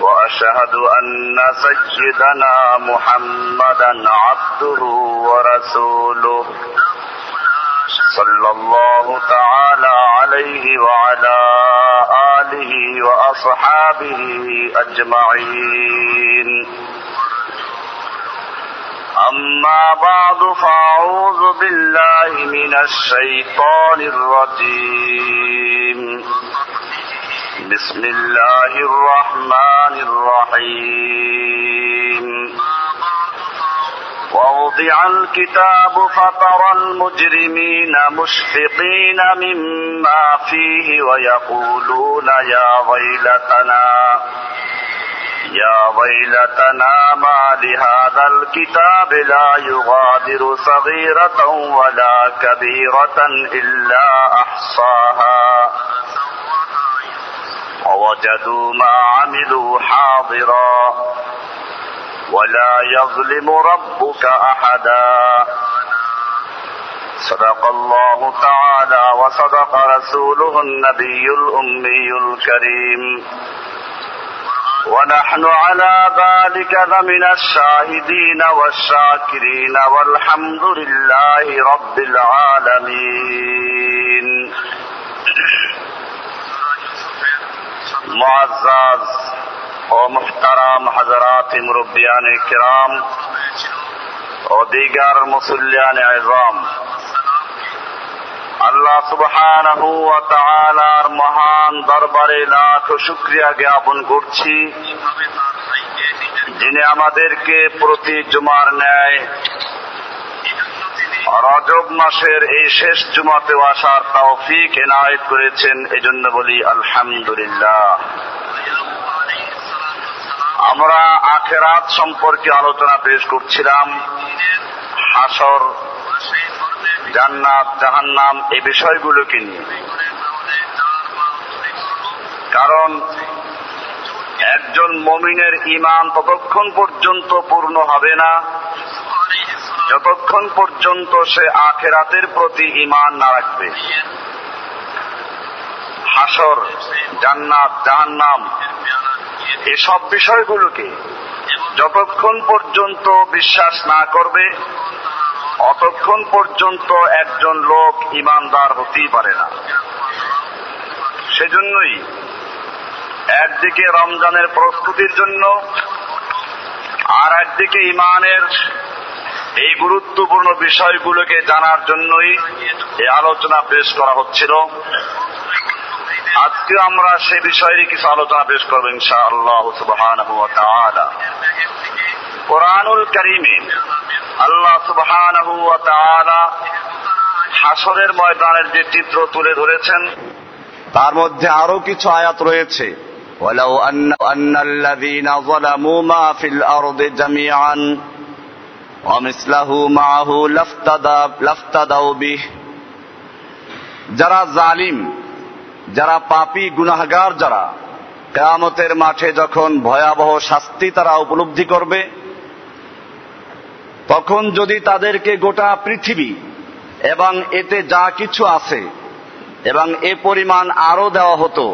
وأشهد أن سيدنا محمدا عبده ورسوله صلى الله تعالى عليه وعلى آله وأصحابه أجمعين. أما بعد فأعوذ بالله من الشيطان الرجيم. بسم الله الرحمن الرحيم. ووضع الكتاب فترى المجرمين مشفقين مما فيه ويقولون يا ويلتنا يا ويلتنا ما لهذا الكتاب لا يغادر صغيرة ولا كبيرة إلا أحصاها. ووجدوا ما عملوا حاضرا ولا يظلم ربك أحدا. صدق الله تعالى وصدق رسوله النبي الأمي الكريم. ونحن على ذلك لمن الشاهدين والشاكرين والحمد لله رب العالمين. معزز ও মুহতারাম হাজারাত মুরব্বিয়ান কিরাম ও দিগার মুসল্লিয়ান আজম আল্লাহ সুবহানাহু ওয়া তাআলার মহান দরবারে লাখ শুকরিয়া জ্ঞাপন করছি যিনি আমাদেরকে প্রতি জুমার ন্যায় রজব মাসের এই শেষ জুমাতে আসার তৌফিক এনায়েত করেছেন, এজন্য বলি আলহামদুলিল্লাহ। আমরা আখেরাত সম্পর্কে আলোচনা পেশ করছিলাম। হাসর, জান্নাত, জাহান্নাম এই বিষয়গুলোকে নিয়ে। কারণ একজন মমিনের ইমান ততক্ষণ পর্যন্ত পূর্ণ হবে না। যতক্ষণ পর্যন্ত সে আখেরাতের প্রতি ইমান না রাখবে। হাসর, জান্নাত, জাহান্নাম, এসব বিষয়গুলোকে যতক্ষণ পর্যন্ত বিশ্বাস না করবে, অতক্ষণ পর্যন্ত একজন লোক ইমানদার হতেই পারে না। সেজন্যই একদিকে রমজানের প্রস্তুতির জন্য আর একদিকে ইমানের এই গুরুত্বপূর্ণ বিষয়গুলোকে জানার জন্যই এই আলোচনা পেশ করা হচ্ছিল আজকে আমরা সে বিষয়ে কিছু আলোচনা পেশ করবো ইনশা আল্লাহ সুবহান কোরআনুল করিমে আল্লাহ সুবহান হাসরের ময়দানের যে চিত্র তুলে ধরেছেন তার মধ্যে আরো কিছু আয়াত রয়েছে ولو أن, أن الذين ظلموا ما في الأرض جميعا ومثله معه لافتدى لافتدوا به যারা জালিম যারা পাপি গুনাহগার যারা কেয়ামতের মাঠে যখন ভয়াবহ শাস্তি তারা উপলব্ধি করবে তখন যদি তাদেরকে গোটা পৃথিবী এবং এতে যা কিছু আছে এবং এ পরিমাণ আরো দেওয়া হতো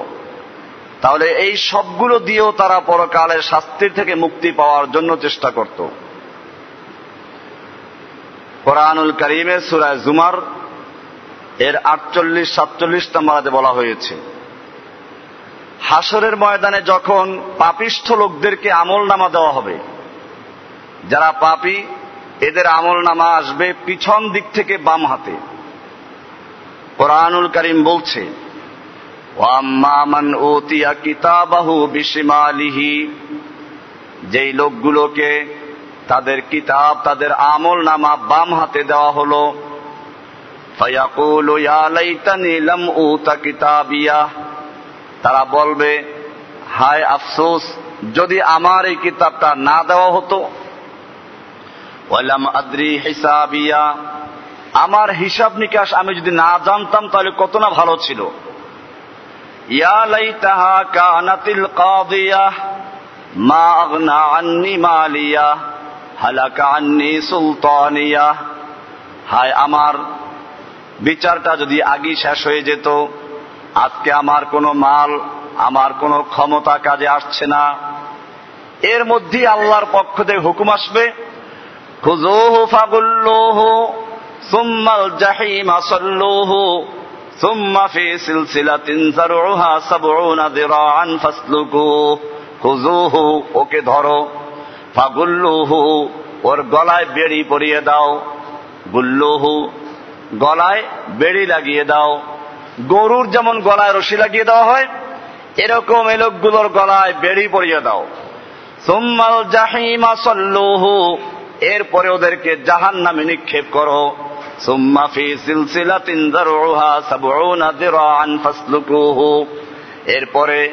তাহলে এই সবগুলো দিয়েও তারা পরকালের শাস্তির থেকে মুক্তি পাওয়ার জন্য চেষ্টা করত কোরআনুল করিমে সুরায় জুমার এর আটচল্লিশ, সাতচল্লিশ নম্বরাতে বলা হয়েছে। হাসরের ময়দানে যখন পাপিষ্ঠ লোকদেরকে আমল নামা দেওয়া হবে, যারা পাপি, এদের আমল নামা আসবে পিছন দিক থেকে বাম হাতে। কোরআনুল করিম বলছে যেই লোকগুলোকে তাদের কিতাব, তাদের আমল নামা বাম হাতে দেওয়া হলো। তারা বলবে, হায় আফসোস, যদি আমার এই কিতাবটা না দেওয়া হতো। আদ্রি হিসাবিয়া। আমার হিসাব নিকাশ আমি যদি না জানতাম, তাহলে কত না ভালো ছিল। ইয়া মা মালিয়া। হালাকা আন্নি সুলতানিয়া। হায়, আমার বিচারটা যদি আগেই শেষ হয়ে যেত, আজকে আমার কোনো মাল, আমার কোনো ক্ষমতা কাজে আসছে না। এর মধ্যেই আল্লাহর পক্ষ থেকে হুকুম আসবে ওকে ধরো। ফাগুল্লুহু, ওর গলায় বেড়ি পরিয়ে দাও। গুল্লুহু, গলায় বেড়ি লাগিয়ে দাও। গরুর যেমন গলায় রশি লাগিয়ে দেওয়া হয়, এরকম এ লোকগুলোর গলায় বেড়ি পরিয়ে দাও। সুম্মাল জাহিমা সল্লুহু, এরপরে ওদেরকে জাহান নামে নিক্ষেপ করো। সুম্মা ফি সিলসিলাতিন যারউহা সাবউনা দিরাআন ফাসলুকুহু, এরপরে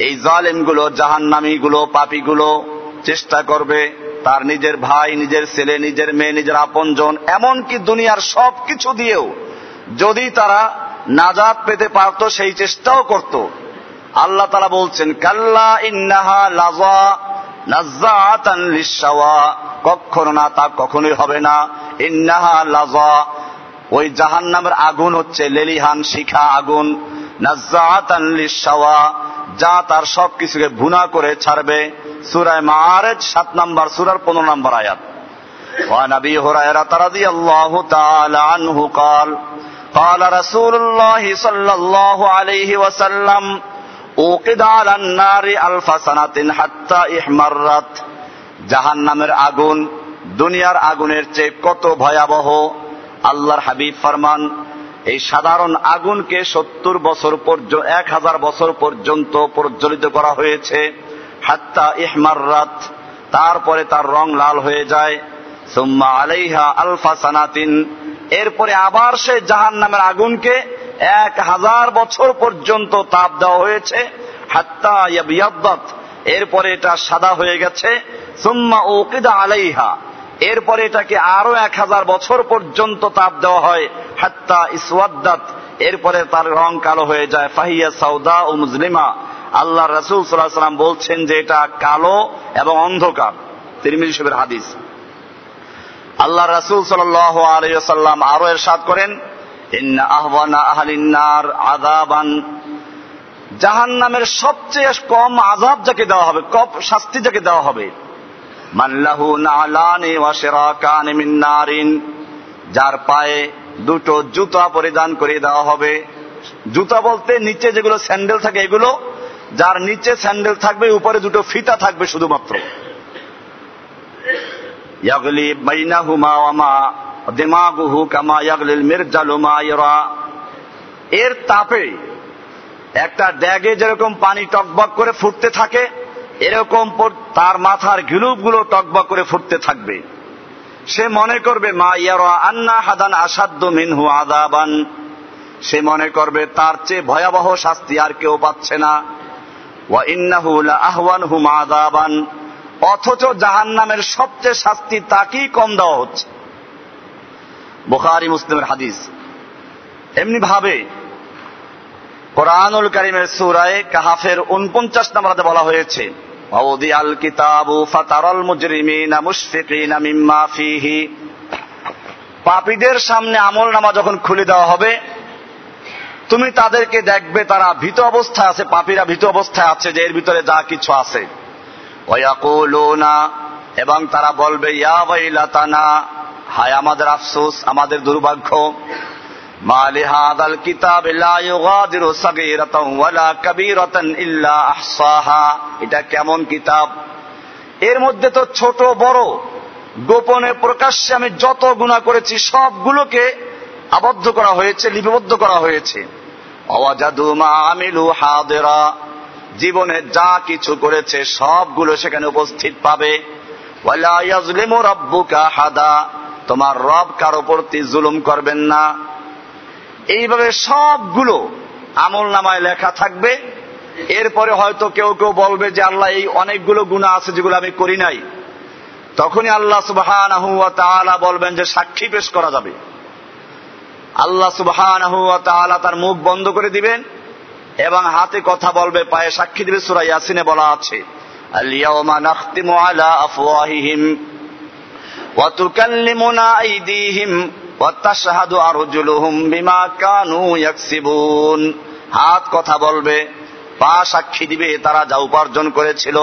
এই জালেমগুলো, জাহান্নামীগুলো, পাপীগুলো চেষ্টা করবে তার নিজের ভাই, নিজের ছেলে, নিজের মেয়ে, নিজের আপনজন, এমনকি দুনিয়ার সব কিছু দিয়েও যদি তারা নাজাদ পেতে পারত, সেই চেষ্টাও করত। আল্লাহ তারা বলছেন, কাল্লা ইন্নাহা লাজা কখনো না, তা কখনোই হবে না। ইন্নাহা লাজা ওই জাহান্নামের আগুন হচ্ছে লেলিহান শিখা আগুন। যা তার সব কিছুকে ভুনা করে ছাড়বে সুরায় মারেজ সাত নম্বর সুরার পনেরো নম্বর আয়াত وعن ابي هريره رضي الله تعالى عنه قال قال رسول الله صلى الله عليه وسلم اوقد على النار الف سنه حتى احمرت জাহান্নামের আগুন দুনিয়ার আগুনের চেয়ে কত ভয়াবহ আল্লাহর হাবিব ফরমান এই সাধারণ আগুনকে সত্তর বছর পর্যন্ত এক হাজার বছর পর্যন্ত প্রজ্বলিত করা হয়েছে। হাত্তা ইহমার্রাত, তারপরে তার রং লাল হয়ে যায়। সুম্মা আলাইহা আলফা সানাতিন, এরপরে আবার সে জাহান নামের আগুনকে এক হাজার বছর পর্যন্ত তাপ দেওয়া হয়েছে। হাত্তা ইয়াবিয়াদ্দাত এরপরে এটা সাদা হয়ে গেছে। সুম্মা উকিদা আলাইহা এরপরে এটাকে আরও এক হাজার বছর পর্যন্ত তাপ দেওয়া হয়, হাত্তা ইসওয়াদ্দাত। এরপরে তার রং কালো হয়ে যায়, ফাহিয়া সাউদা ও মুসলিমা আল্লাহ রসুল সাল্লাম বলছেন যে এটা কালো এবং অন্ধকার। তিরমিজি সাহেবের হাদিস। আল্লাহ রসুল সাল্লাম আরও এরশাদ করেন, ইন্না আহবানা আহলিন্নার আদাবান জাহান নামের সবচেয়ে কম আজাব যাকে দেওয়া হবে, কম শাস্তি যাকে দেওয়া হবে মাল্লাহু নালানি ওয়াশিরাকান মিন নারিন। যার পায়ে দুটো জুতা পরিধান করে দেওয়া হবে। জুতা বলতে নিচে যেগুলো স্যান্ডেল থাকে এগুলো, যার নিচে স্যান্ডেল থাকবে, উপরে দুটো ফিতা থাকবে শুধুমাত্র। ইয়াগলি বাইনাহুমা ওয়ামা দিমাগুহু কামা ইয়াগলিল মিরজালু মা ইরা। এর তাপে একটা ড্যাগে যেরকম পানি টকবক করে ফুটতে থাকে এরকম তার মাথার ঘিলুপগুলো টকবক করে ফুটতে থাকবে। সে মনে করবে, মা ইয়ারা আন্না হাদান আসাধ্য মিনহু আদাবান সে মনে করবে, তার চেয়ে ভয়াবহ শাস্তি আর কেউ পাচ্ছে না। ওয়া ইন্নাহু লা আহওয়ানহু আদাবান অথচ জাহান্নামের সবচেয়ে শাস্তি তাকেই কম দেওয়া হচ্ছে। বুখারি মুসলিমের হাদিস। এমনি ভাবে, কোরআনুল করিমের সুরায় কাহাফের উনপঞ্চাশ নম্বরাতে বলা হয়েছে ووضع الكتاب فترى المجرمين مشفقين مما فيه পাপীদের সামনে আমল নামা যখন খুলে দেওয়া হবে তুমি তাদেরকে দেখবে তারা ভীত অবস্থায় আছে পাপীরা ভীত অবস্থায় আছে যে এর ভিতরে যা কিছু আছে ওয়াকুলুনা এবং তারা বলবে ইয়া ওয়াইলাতানা হায় আমাদের আফসোস আমাদের দুর্ভাগ্য এটা কেমন কিতাব? এর মধ্যে তো ছোট, বড়, গোপনে প্রকাশ্যে আমি যত গুণা করেছি, সবগুলোকে আবদ্ধ করা হয়েছে, লিপিবদ্ধ করা হয়েছে। মা আমিলু জীবনে যা কিছু করেছে, সবগুলো সেখানে উপস্থিত পাবে। হাদা তোমার রব কারও প্রতি জুলুম করবেন না। এইভাবে সবগুলো আমল নামায় লেখা থাকবে। এরপরে হয়তো কেউ কেউ বলবে যে আল্লাহ এই অনেকগুলো গুণা আছে যেগুলো আমি করি নাই। তখনই আল্লাহ সুবহান বলবেন যে সাক্ষী পেশ করা যাবে। আল্লাহ সুবহান তার মুখ বন্ধ করে দিবেন এবং হাতে কথা বলবে, পায়ে সাক্ষী দিবে, সুরা ইয়াসিনে বলা আছে আফওয়াহিহিম অত্যাশাহাদু আর হুজুলুহুম বিমা কানু ইয়াকসিবুন। হাত কথা বলবে, পা সাক্ষী দিবে, তারা যা উপার্জন করেছিল।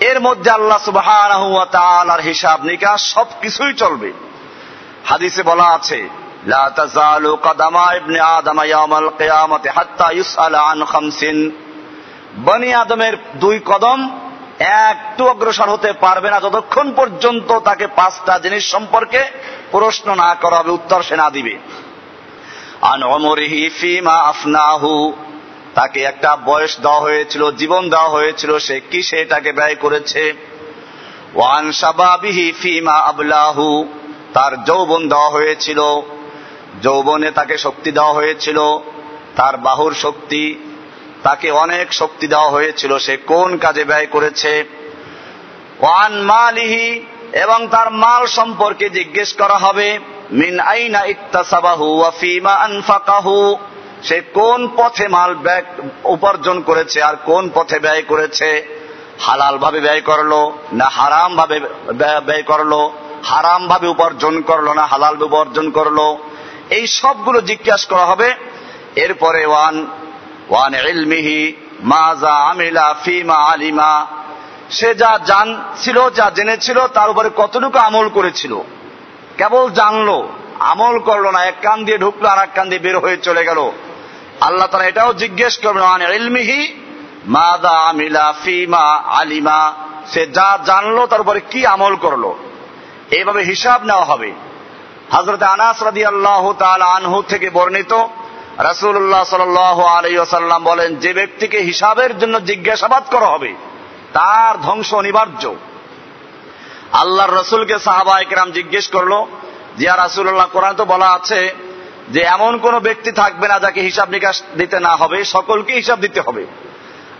এর মধ্যে আল্লাহ সুবাহ আর হিসাব নিকাশ সব কিছুই চলবে। হাদিসে বলা আছে বনি আদমের দুই কদম একটু অগ্রসর হতে পারবে না যতক্ষণ পর্যন্ত তাকে পাঁচটা জিনিস সম্পর্কে প্রশ্ন না করা হবে উত্তর সে না দিবে। তাকে একটা বয়স দেওয়া হয়েছিল, জীবন দেওয়া হয়েছিল, সে কি সেটাকে ব্যয় করেছে? ওয়ান ফিমা আবলাহু। তার যৌবন দেওয়া হয়েছিল, যৌবনে তাকে শক্তি দেওয়া হয়েছিল, তার বাহুর শক্তি তাকে অনেক শক্তি দেওয়া হয়েছিল। সে কোন কাজে ব্যয় করেছে? ওয়ান মালিহি এবং তার মাল সম্পর্কে জিজ্ঞেস করা হবে, মিন আইনা ইত্তাসাবাহু ওয়া ফিমা আনফাকাহু। সে কোন পথে মাল উপার্জন করেছে আর কোন পথে ব্যয় করেছে? হালাল ভাবে ব্যয় করল না হারাম ভাবে ব্যয় করল? হারাম ভাবে উপার্জন করল না হালাল উপার্জন করল? এই সবগুলো জিজ্ঞাসা করা হবে। এরপরে ওয়ান ওয়ান ইলমিহি মাজা আমিলা ফিমা আলিমা। সে যা জান ছিল, যা জেনেছিল, তার উপরে কতটুকু আমল করেছিল? কেবল জানলো, আমল করল না, এক কান দিয়ে ঢুকলো আর এক কান দিয়ে বের হয়ে চলে গেল। আল্লাহ তারা এটাও জিজ্ঞেস করবেন, ওয়ান ইলমিহি মাদা আমিলা ফিমা আলিমা। সে যা জানলো, তার উপরে কি আমল করল? এইভাবে হিসাব নেওয়া হবে। হজরত আনাস রাদি আল্লাহ আনহু থেকে বর্ণিত রাসুল্লাহ সাল আলাইসাল্লাম বলেন, যে ব্যক্তিকে হিসাবের জন্য জিজ্ঞাসাবাদ করা হবে, তার ধ্বংস অনিবার্য। আল্লাহর রসুলকে সাহাবা একরাম জিজ্ঞেস করল জিয়া রাসুল্লাহ কোরআন তো বলা আছে যে এমন কোন ব্যক্তি থাকবে না যাকে হিসাব নিকাশ দিতে না হবে, সকলকে হিসাব দিতে হবে।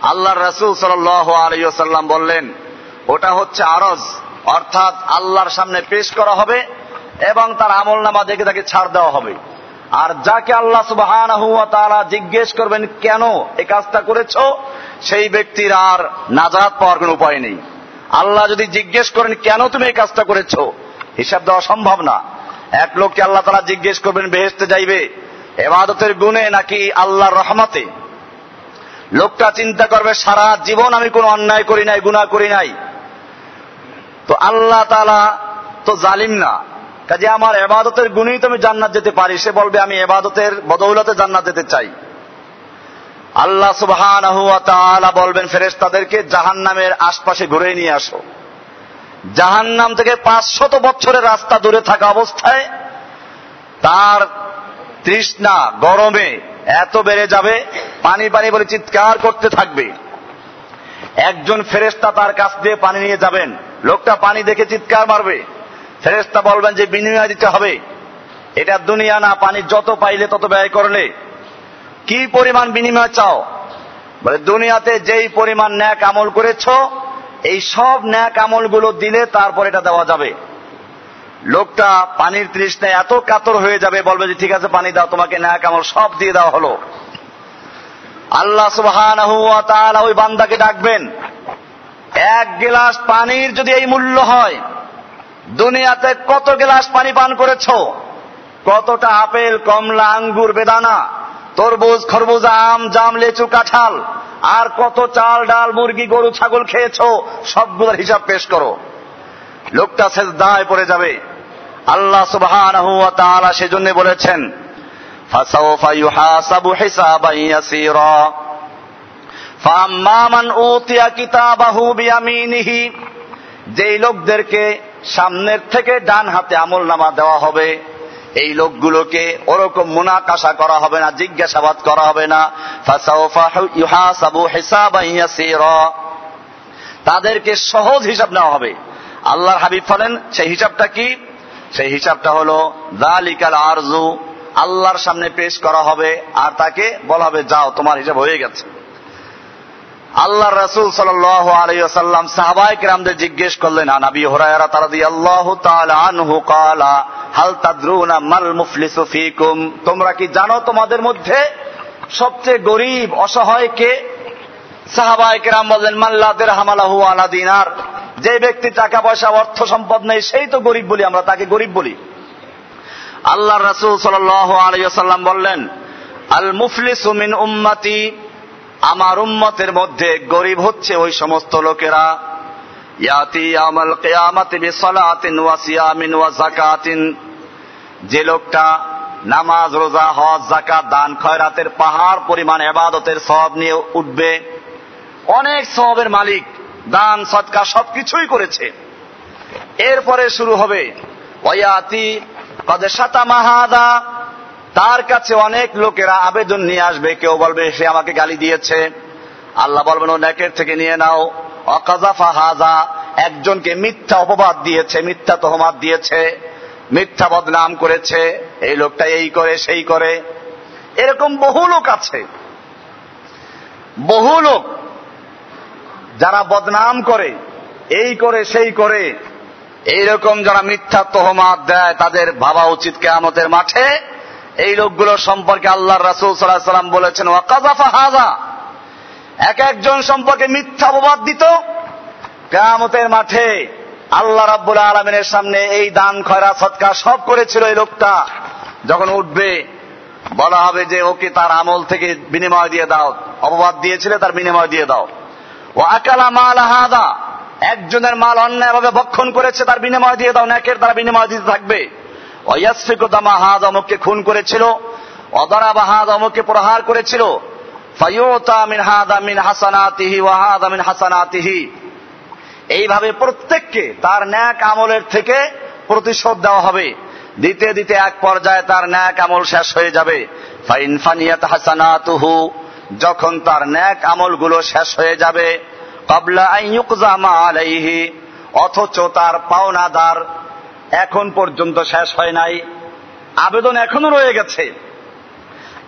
আল্লাহর রসুল সাল আলাইসাল্লাম বললেন, ওটা হচ্ছে আরজ, অর্থাৎ আল্লাহর সামনে পেশ করা হবে এবং তার আমল নামা দেখে তাকে ছাড় দেওয়া হবে। আর যাকে আল্লাহ সুবাহান তারা জিজ্ঞেস করবেন, কেন এই কাজটা করেছ? সেই ব্যক্তির আর নাজাত পাওয়ার কোন উপায় নেই। আল্লাহ যদি জিজ্ঞেস করেন, কেন তুমি এই কাজটা করেছ? হিসাব দেওয়া সম্ভব না। এক লোককে আল্লাহ তারা জিজ্ঞেস করবেন বেহেস্তে যাইবে? এবাদতের গুণে নাকি আল্লাহর রহমাতে? লোকটা চিন্তা করবে, সারা জীবন আমি কোনো অন্যায় করি নাই গুণা করি নাই। তো আল্লাহ তালা তো জালিম না। কাজে আমার এবাদতের গুণেই তো আমি জান্নাত যেতে পারি। সে বলবে, আমি এবাদতের বদৌলতে জান্নাত যেতে চাই। আল্লাহ সুবহান বলবেন ফেরেস তাদেরকে জাহান নামের আশপাশে ঘুরে নিয়ে আসো। জাহান নাম থেকে পাঁচশত বছরের রাস্তা দূরে থাকা অবস্থায় তার তৃষ্ণা গরমে এত বেড়ে যাবে, পানি পানি বলে চিৎকার করতে থাকবে। একজন ফেরেস্তা তার কাছ দিয়ে পানি নিয়ে যাবেন। লোকটা পানি দেখে চিৎকার মারবে। ফেরেস্তা বলবেন যে বিনিময় দিতে হবে। এটা দুনিয়া না, পানি যত পাইলে তত ব্যয় করলে। কি পরিমাণ বিনিময় চাও? বলে, দুনিয়াতে যেই পরিমাণ ন্যাক আমল করেছ, এই সব ন্যাক আমলগুলো দিলে তারপর এটা দেওয়া যাবে। লোকটা পানির তৃষ্ণায় এত কাতর হয়ে যাবে, বলবে যে, ঠিক আছে, পানি দাও, তোমাকে ন্যাক আমল সব দিয়ে দেওয়া হলো। আল্লাহ সুবহান ওই বান্দাকে ডাকবেন, এক গ্লাস পানির যদি এই মূল্য হয় দুনিয়াতে কত গ্লাস পানি পান করেছ? কতটা আপেল, কমলা, আঙ্গুর, বেদানা, তরমুজ খরবুজা আম, জাম, লেচু, কাঁঠাল, আর কত চাল, ডাল, মুরগি, গরু, ছাগল খেয়েছ, সবগুলোর হিসাব পেশ করো। লোকটা শেষ দায় পড়ে যাবে। আল্লাহ ওয়া সেজন্য বলেছেন যেই লোকদেরকে সামনের থেকে ডান হাতে আমল নামা দেওয়া হবে। এই লোকগুলোকে ওরকম মুনাকাশা করা হবে না, জিজ্ঞাসাবাদ করা হবে না। তাদেরকে সহজ হিসাব নেওয়া হবে। আল্লাহর হাবিব বলেন, সেই হিসাবটা কি? সেই হিসাবটা হলো, দালিকাল আরজু আল্লাহর সামনে পেশ করা হবে, আর তাকে বলা হবে, যাও, তোমার হিসাব হয়ে গেছে। আল্লাহ রসুল সাল্লাম সাহাবাইক রামদের জিজ্ঞেস করলেন আনাবি হরায়রা তারাদি আল্লাহ আনহু কালা হাল তাদ্রুনা মাল মুফলিসু ফিকুম? তোমরা কি জানো তোমাদের মধ্যে সবচেয়ে গরিব, অসহায় কে? সাহাবাইক রাম বললেন মাল্লাদের হামালাহু আলা দিনার। যে ব্যক্তি টাকা পয়সা, অর্থ সম্পদ নেই, সেই তো গরিব বলি আমরা, তাকে গরিব বলি। আল্লাহ রসুল সাল্লাম বললেন, আল মুফলিসু মিন উম্মতি আমার উম্মতের মধ্যে গরিব হচ্ছে ওই সমস্ত লোকেরা। ইয়াতি আমাল কেয়ামাতি বিসলাতিন ওয়া সিয়ামিন ওয়া যাকাতিন। যে লোকটা নামাজ, রোজা, হজ জাকাত দান, খয়রাতের পাহাড় পরিমাণ, এবাদতের সব নিয়ে উঠবে। অনেক সবের মালিক দান সৎকা সবকিছুই করেছে। এরপরে শুরু হবে। ওয়াতি কদে সাতা মাহাদা তার কাছে অনেক লোকেরা আবেদন নিয়ে আসবে। কেউ বলবে, সে আমাকে গালি দিয়েছে। আল্লাহ বলবেন, ও নেকের থেকে নিয়ে নাও। অকাজাফা হাজা, একজনকে মিথ্যা অপবাদ দিয়েছে, মিথ্যা তহমাত দিয়েছে, মিথ্যা বদনাম করেছে। এই লোকটা এই করে, সেই করে। এরকম বহু লোক আছে। বহু লোক যারা বদনাম করে, এই করে, সেই করে। এইরকম যারা মিথ্যা তহমাত দেয়, তাদের ভাবা উচিত কেয়ামতের মাঠে এই লোকগুলো সম্পর্কে আল্লাহ রাসুল সাল্লাহ সাল্লাম বলেছেন ওয়াকাজাফা হাজা এক একজন সম্পর্কে মিথ্যা অপবাদ দিত। কেয়ামতের মাঠে আল্লাহ রাব্বুল আলমিনের সামনে এই দান খয়রা সৎকার সব করেছিল এই লোকটা। যখন উঠবে, বলা হবে যে ওকে তার আমল থেকে বিনিময় দিয়ে দাও। অপবাদ দিয়েছিলে, তার বিনিময় দিয়ে দাও। ও আকালা মাল হাদা একজনের মাল অন্যায়ভাবে ভক্ষণ করেছে, তার বিনিময় দিয়ে দাও। ন্যাকের তারা বিনিময় দিতে থাকবে। অয়াসফিকুদামা অমুককে খুন করেছিল অদরাবা অমুককে প্রহার করেছিল। এইভাবে প্রত্যেককে তার ন্যাক আমলের থেকে প্রতিশোধ দেওয়া হবে। দিতে দিতে এক পর্যায়ে তার ন্যাক আমল শেষ হয়ে যাবে। ফাইন ফানিয়াত হাসানাতুহু, যখন তার ন্যাক আমলগুলো শেষ হয়ে যাবে, কবলা অথচ তার পাওনাদার এখন পর্যন্ত শেষ হয় নাই। আবেদন এখনও রয়ে গেছে।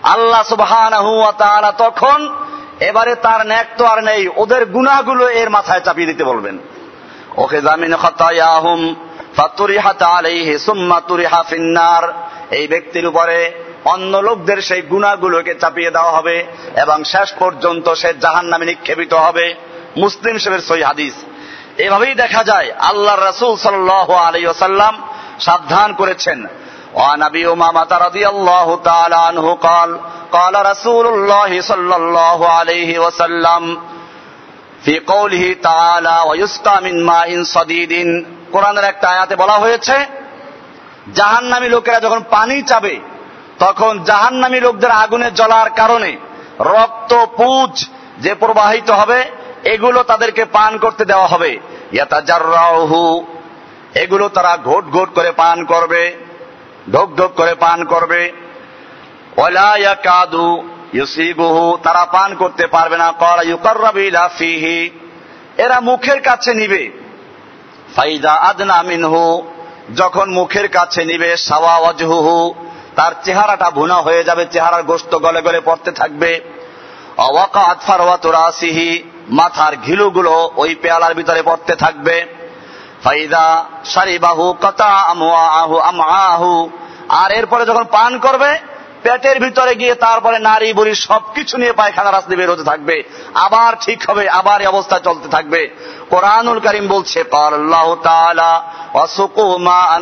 আল্লাহ ওয়া তখন এবারে তার ন্যাক তো আর নেই, ওদের গুনাহগুলো এর মাথায় চাপিয়ে দিতে বলবেন। ওকে জামিন এই ব্যক্তির উপরে অন্য লোকদের সেই গুণাগুলোকে চাপিয়ে দেওয়া হবে এবং শেষ পর্যন্ত সে জাহান নামে নিক্ষেপিত হবে। মুসলিম সাহেবের সই হাদিস। এভাবেই দেখা যায় আল্লাহ রসুল সাল্লাহ আলী ওসাল্লাম সাবধান করেছেন وعن ابي امامه رضي الله تعالى عنه قال قال رسول الله صلى الله عليه وسلم في قوله تعالى ويسقى من ماء صديد কোরআনের একটা আয়াতে বলা হয়েছে জাহান্নামী লোকেরা যখন পানি চাবে তখন জাহান্নামী লোকদের আগুনে জ্বলার কারণে রক্ত পুজ যে প্রবাহিত হবে এগুলো তাদেরকে পান করতে দেওয়া হবে। এগুলো তারা ঘোট ঘোট করে পান করবে, ঢোক ঢোক করে পান করবে। ইউসিবুহু, তারা পান করতে পারবে না। এরা মুখের কাছে নিবে। ফাইদা যখন মুখের কাছে নিবে, সাওয়া তার চেহারাটা ভুনা হয়ে যাবে, চেহারার গোস্ত গলে গলে পড়তে থাকবে। অওয়াকা আতফার রাসিহি মাথার ঘিলুগুলো ওই পেয়ালার ভিতরে পড়তে থাকবে। ফাইদা সারিবাহু কতা আমু আমআহু। আর এরপরে যখন পান করবে, পেটের ভিতরে গিয়ে তারপরে নারী, বুড়ি সবকিছু নিয়ে পায়খানা রাস্তা বের হতে থাকবে। আবার ঠিক হবে, আবার এই অবস্থা চলতে থাকবে। কোরআনুল করিম বলছে আল্লাহ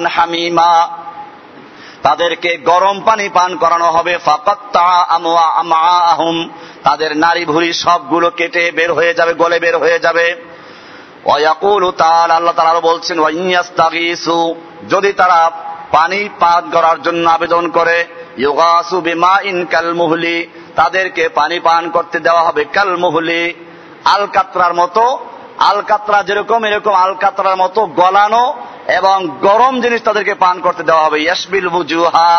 হামিমা। তাদেরকে গরম পানি পান করানো হবে। আহম তাদের নারী ভুড়ি সবগুলো কেটে বের হয়ে যাবে, গলে বের হয়ে যাবে। আল্লাহ তারা বলছেন যদি তারা পানি পান করার জন্য আবেদন করে ইয়োগাসু বিমা ইন কাল মুহলি তাদেরকে পানি পান করতে দেওয়া হবে কাল আলকাত্রার মতো, আলকাত্রা যেরকম এরকম আলকাত্রার মতো গলানো এবং গরম জিনিস তাদেরকে পান করতে দেওয়া হবে ইয়াসবিল বুজুহা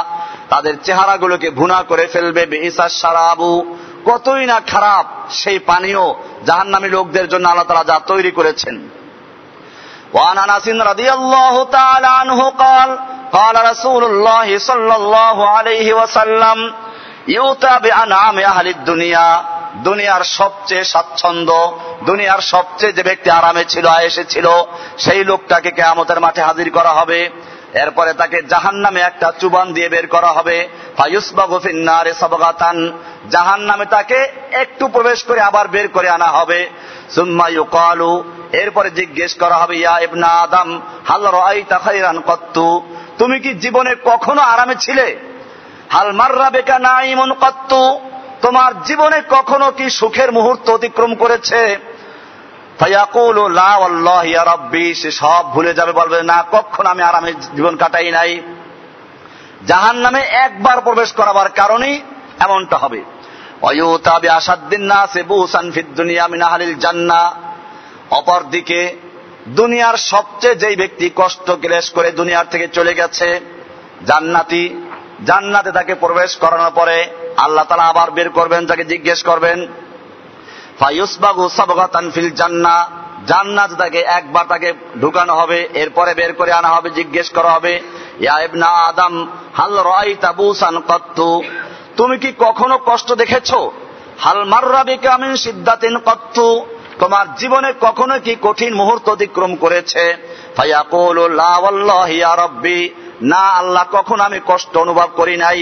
তাদের চেহারাগুলোকে ভুনা করে ফেলবে বেহিসার সারাবু কতই না খারাপ সেই পানীয় জাহান্নামী লোকদের জন্য আল্লাহ তারা যা তৈরি করেছেন وعن انس رضي الله تعالى عنه قال قال رسول الله صلى الله عليه وسلم يؤتى بأنعام أهل الدنيا দুনিয়ার সবচেয়ে স্বাচ্ছন্দ্য, দুনিয়ার সবচেয়ে যে ব্যক্তি আরামে ছিল, আয়েসে ছিল, সেই লোকটাকে কেয়ামতের মাঠে হাজির করা হবে। এরপরে তাকে জাহান নামে একটা চুবান দিয়ে বের করা হবে। জাহান নামে তাকে একটু প্রবেশ করে আবার বের করে আনা হবে। এরপরে জিজ্ঞেস করা হবে, ইয়া ইবনা আদম, হাল কত্তু? তুমি কি জীবনে কখনো আরামে ছিলে? হাল মাররা বেকা নাইমুন কত্তু? তোমার জীবনে কখনো কি সুখের মুহূর্ত অতিক্রম করেছে? সে সব ভুলে যাবে, বলবে, না কখন আমি আরামে জীবন কাটাই নাই। জাহান নামে একবার প্রবেশ করাবার কারণেই এমনটা হবে। অয়ুতাবে আসাদ্দিন না সে বুসান দুনিয়া মিনাহালিল জান্না। অপরদিকে, দুনিয়ার সবচেয়ে যেই ব্যক্তি কষ্ট ক্লেশ করে দুনিয়ার থেকে চলে গেছে, জান্নাতি, জান্নাতে তাকে প্রবেশ করানোর পরে আল্লাহ তালা আবার বের করবেন তাকে জিজ্ঞেস করবেন ফাইসবাগু সাবগাতান ফিল জান্না, জান্নাত তাকে একবার তাকে ঢুকানো হবে, এরপরে বের করে আনা হবে, জিজ্ঞেস করা হবে, ইয়া ইবনা আদম, হাল রাইতা বুসান কত্তু, তুমি কি কখনো কষ্ট দেখেছ? হাল মাররাবি কামিন সিদ্ধাতিন কত্তু, তোমার জীবনে কখনো কি কঠিন মুহূর্ত অতিক্রম করেছে? ফায়াকুলু লা ওয়াল্লাহি ইয়া রাব্বি, না আল্লাহ কখন আমি কষ্ট অনুভব করি নাই।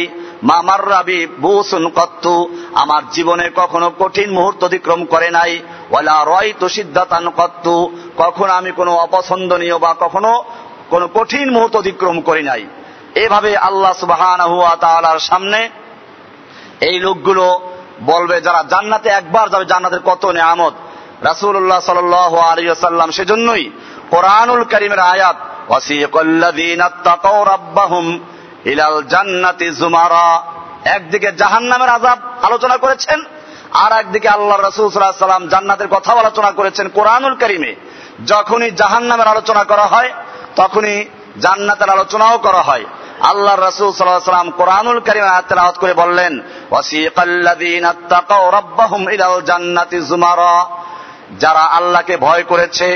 কত্তু। আমার জীবনে কখনো কঠিন মুহূর্ত অতিক্রম করে নাই। ওয়ালা রয় তুষিদ্দাতান কত্তু। কখনো আমি কোনো অপছন্দনীয় বা কখনো কোন কঠিন মুহূর্ত অতিক্রম করি নাই। এভাবে আল্লাহ সুবাহান হুয়া তালার সামনে এই লোকগুলো বলবে, যারা জান্নাতে একবার যাবে, জান্নাতের কত নেয়ামত। রাসুল্লাহ সাল আলী সাল্লাম সেজন্যই কোরআনুল করিমের আয়াত ওয়াসিকল্লাদিন আত্মাকাও রাব্বাহুম। ইলাল জান্নাতি জুমারা। একদিকে জাহান নামের আজাব আলোচনা করেছেন, আর একদিকে আল্লাহ রসুল সাল্লাম জান্নাতের কথাও আলোচনা করেছেন কোরআনুল করিমে। যখনই জাহান নামের আলোচনা করা হয়, তখনই জান্নাতের আলোচনাও করা হয়। আল্লাহ রসুল সাল্লাম কোরআনুল করিমে আয়াত করে বললেন যারা আল্লাহকে ভয় করেছে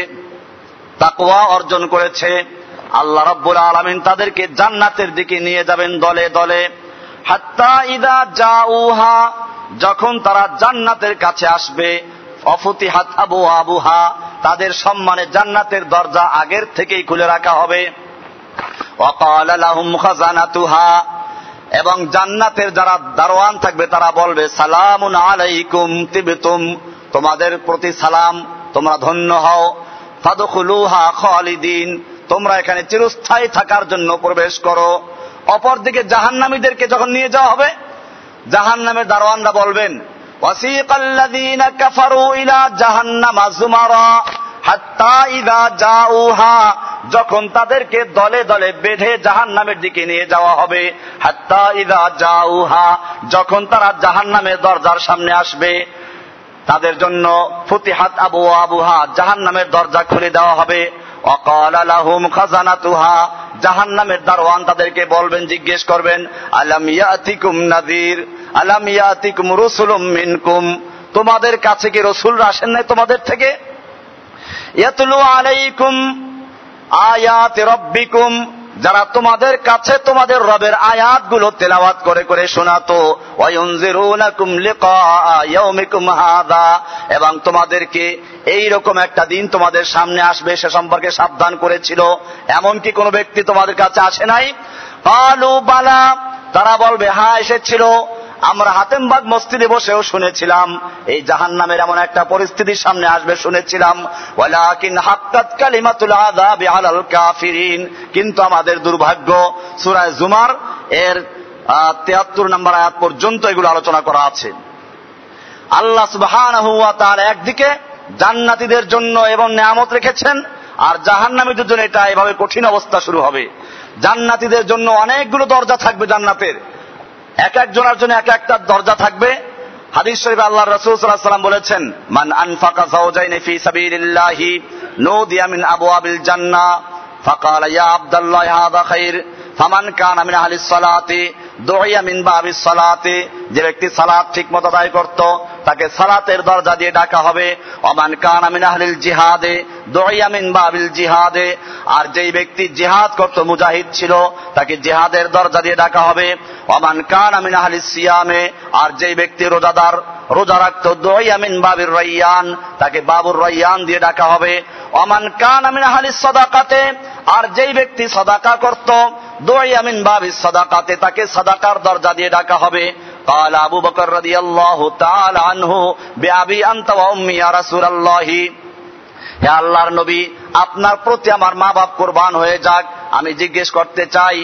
তাকুয়া অর্জন করেছে আল্লাহ রব্বুল আলমিন তাদেরকে জান্নাতের দিকে নিয়ে যাবেন দলে দলে। হাত্তা ইদা যা উহা যখন তারা জান্নাতের কাছে আসবে অফুতি হাত আবু আবুহা তাদের সম্মানে জান্নাতের দরজা আগের থেকেই খুলে রাখা হবে। এবং জান্নাতের যারা দারোয়ান থাকবে তারা বলবে, সালামুন আলাইকুম তিবিতুম, তোমাদের প্রতি সালাম, তোমরা ধন্য হও। ফাদুখুলুহা খালিদিন তোমরা এখানে চিরস্থায়ী থাকার জন্য প্রবেশ করো। অপরদিকে জাহান্নামীদেরকে যখন নিয়ে যাওয়া হবে জাহান নামের দারোয়ানরা বলবেন যখন তাদেরকে দলে দলে বেঁধে জাহান নামের দিকে নিয়ে যাওয়া হবে, হাত্তা ইদা জাউহা যখন তারা জাহান নামের দরজার সামনে আসবে, তাদের জন্য ফুতিহাত আবু আবুহা জাহান নামের দরজা খুলে দেওয়া হবে। জাহান নামের দারোয়ান তাদেরকে বলবেন, জিজ্ঞেস করবেন, আলাম ইয়াতিকুম নাদির আলাম ইয়াতিকুম রসুলুম মিনকুম, তোমাদের কাছে কি রসুল আসেন নাই তোমাদের থেকে? ইয়াতুলু আলাইকুম আয়াত রব্বিকুম যারা তোমাদের কাছে তোমাদের রবের আয়াতগুলো তেলাওয়াত করে করে শোনাতো এবং তোমাদেরকে এই রকম একটা দিন তোমাদের সামনে আসবে, সে সম্পর্কে সাবধান করেছিল। এমন কি কোনো ব্যক্তি তোমাদের কাছে আসে নাই। কালু বালা, তারা বলবে হা এসেছিল। আমরা হাতেমবাগ মসজিদে বসেও শুনেছিলাম, এই জাহান নামের এমন একটা পরিস্থিতির সামনে আসবে শুনেছিলাম কিন্তু আমাদের দুর্ভাগ্য সূরা জুমার এর তেহাত্তর নম্বর আয়াত পর্যন্ত এগুলো আলোচনা করা আছে। আল্লাহ সুবহানাহু ওয়া তাআলা একদিকে জান্নাতীদের জন্য এবং নিয়ামত রেখেছেন, আর জাহান্নামীদের জন্য এটা এভাবে কঠিন অবস্থা শুরু হবে। জান্নাতীদের জন্য অনেকগুলো দরজা থাকবে জান্নাতের। এক একজনের জন্য এক একটা দরজা থাকবে। হাদিস শরীফ আল্লাহ রসুল সাল্লাম বলেছেন, মান আনফাকা জাওজাইনি ফি সাবিলিল্লাহি নুদিয়া মিন আবওয়াবিল জান্নাহ ফাকাল, ইয়া আব্দুল্লাহ হাদা খাইর ফামান কানা মিন আহলিস সালাতি দুইয়া মিন বাবিস সালাতি, যে ব্যক্তি সালাত ঠিক মতো আদায় করত, তাকে সালাতের দরজা দিয়ে ডাকা হবে। অমান কানা মিন আহলিল জিহাদে, দুইয়া মিন বাবিল জিহাদে। আর যেই ব্যক্তি জিহাদ করত, মুজাহিদ ছিল, তাকে জিহাদের দরজা দিয়ে ডাকা হবে। অমান কানা মিন আহলিস সিয়ামে, আর যেই ব্যক্তি রোজাদার, রোজা রাখত, দুইয়া মিন বাবির রাইয়ান, তাকে বাবুর রাইয়ান দিয়ে ডাকা হবে। অমান কান আমিন আহলিস সদাকাতে, আর যেই ব্যক্তি সদাকা করত দোয়ামিন বাবিস সদাকাতে, তাকে সদাকার দরজা দিয়ে ডাকা হবে قال أبو بكر رضي الله تعالى عنه بأبي أنت وأمي يا رسول الله হে আল্লাহর নবী আপনার প্রতি আমার মা বাপ কোরবান হয়ে যাক আমি জিজ্ঞেস করতে চাই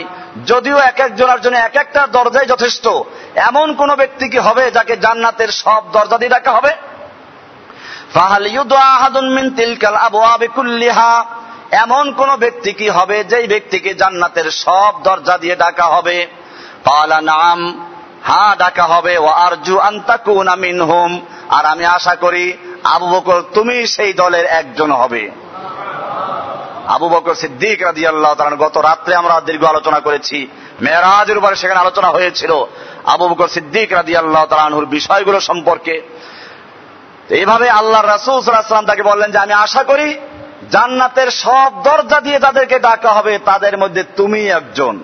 যদিও এক একজনের জন্য এক একটা দরজাই যথেষ্ট এমন কোন ব্যক্তি কি হবে যাকে জান্নাতের সব দরজা দিয়ে ডাকা হবে ফাহাল ইউদা আহাদুন মিন তিলকাল আবওয়াবি কুল্লিহা এমন কোন ব্যক্তি কি হবে যেই ব্যক্তিকে জান্নাতের সব দরজা দিয়ে ডাকা হবে পালা নাম হ্যাঁ ডাকা হবে। ও আরজু আন্তাকুনা মিনহুম। আর আমি আশা করি আবু বকর তুমি সেই দলের একজন হবে। আবু বকর সিদ্দিক রাজি আল্লাহ গত রাত্রে আমরা দীর্ঘ আলোচনা করেছি। মেয়েরাজের উপরে সেখানে আলোচনা হয়েছিল। আবু বকর সিদ্দিক রাজি আল্লাহ তালানহুর বিষয়গুলো সম্পর্কে। এইভাবে আল্লাহ রাসুল সাল্লাম তাকে বললেন যে, আমি আশা করি জান্নাতের সব দরজা দিয়ে তাদেরকে ডাকা হবে, তাদের মধ্যে তুমি একজন।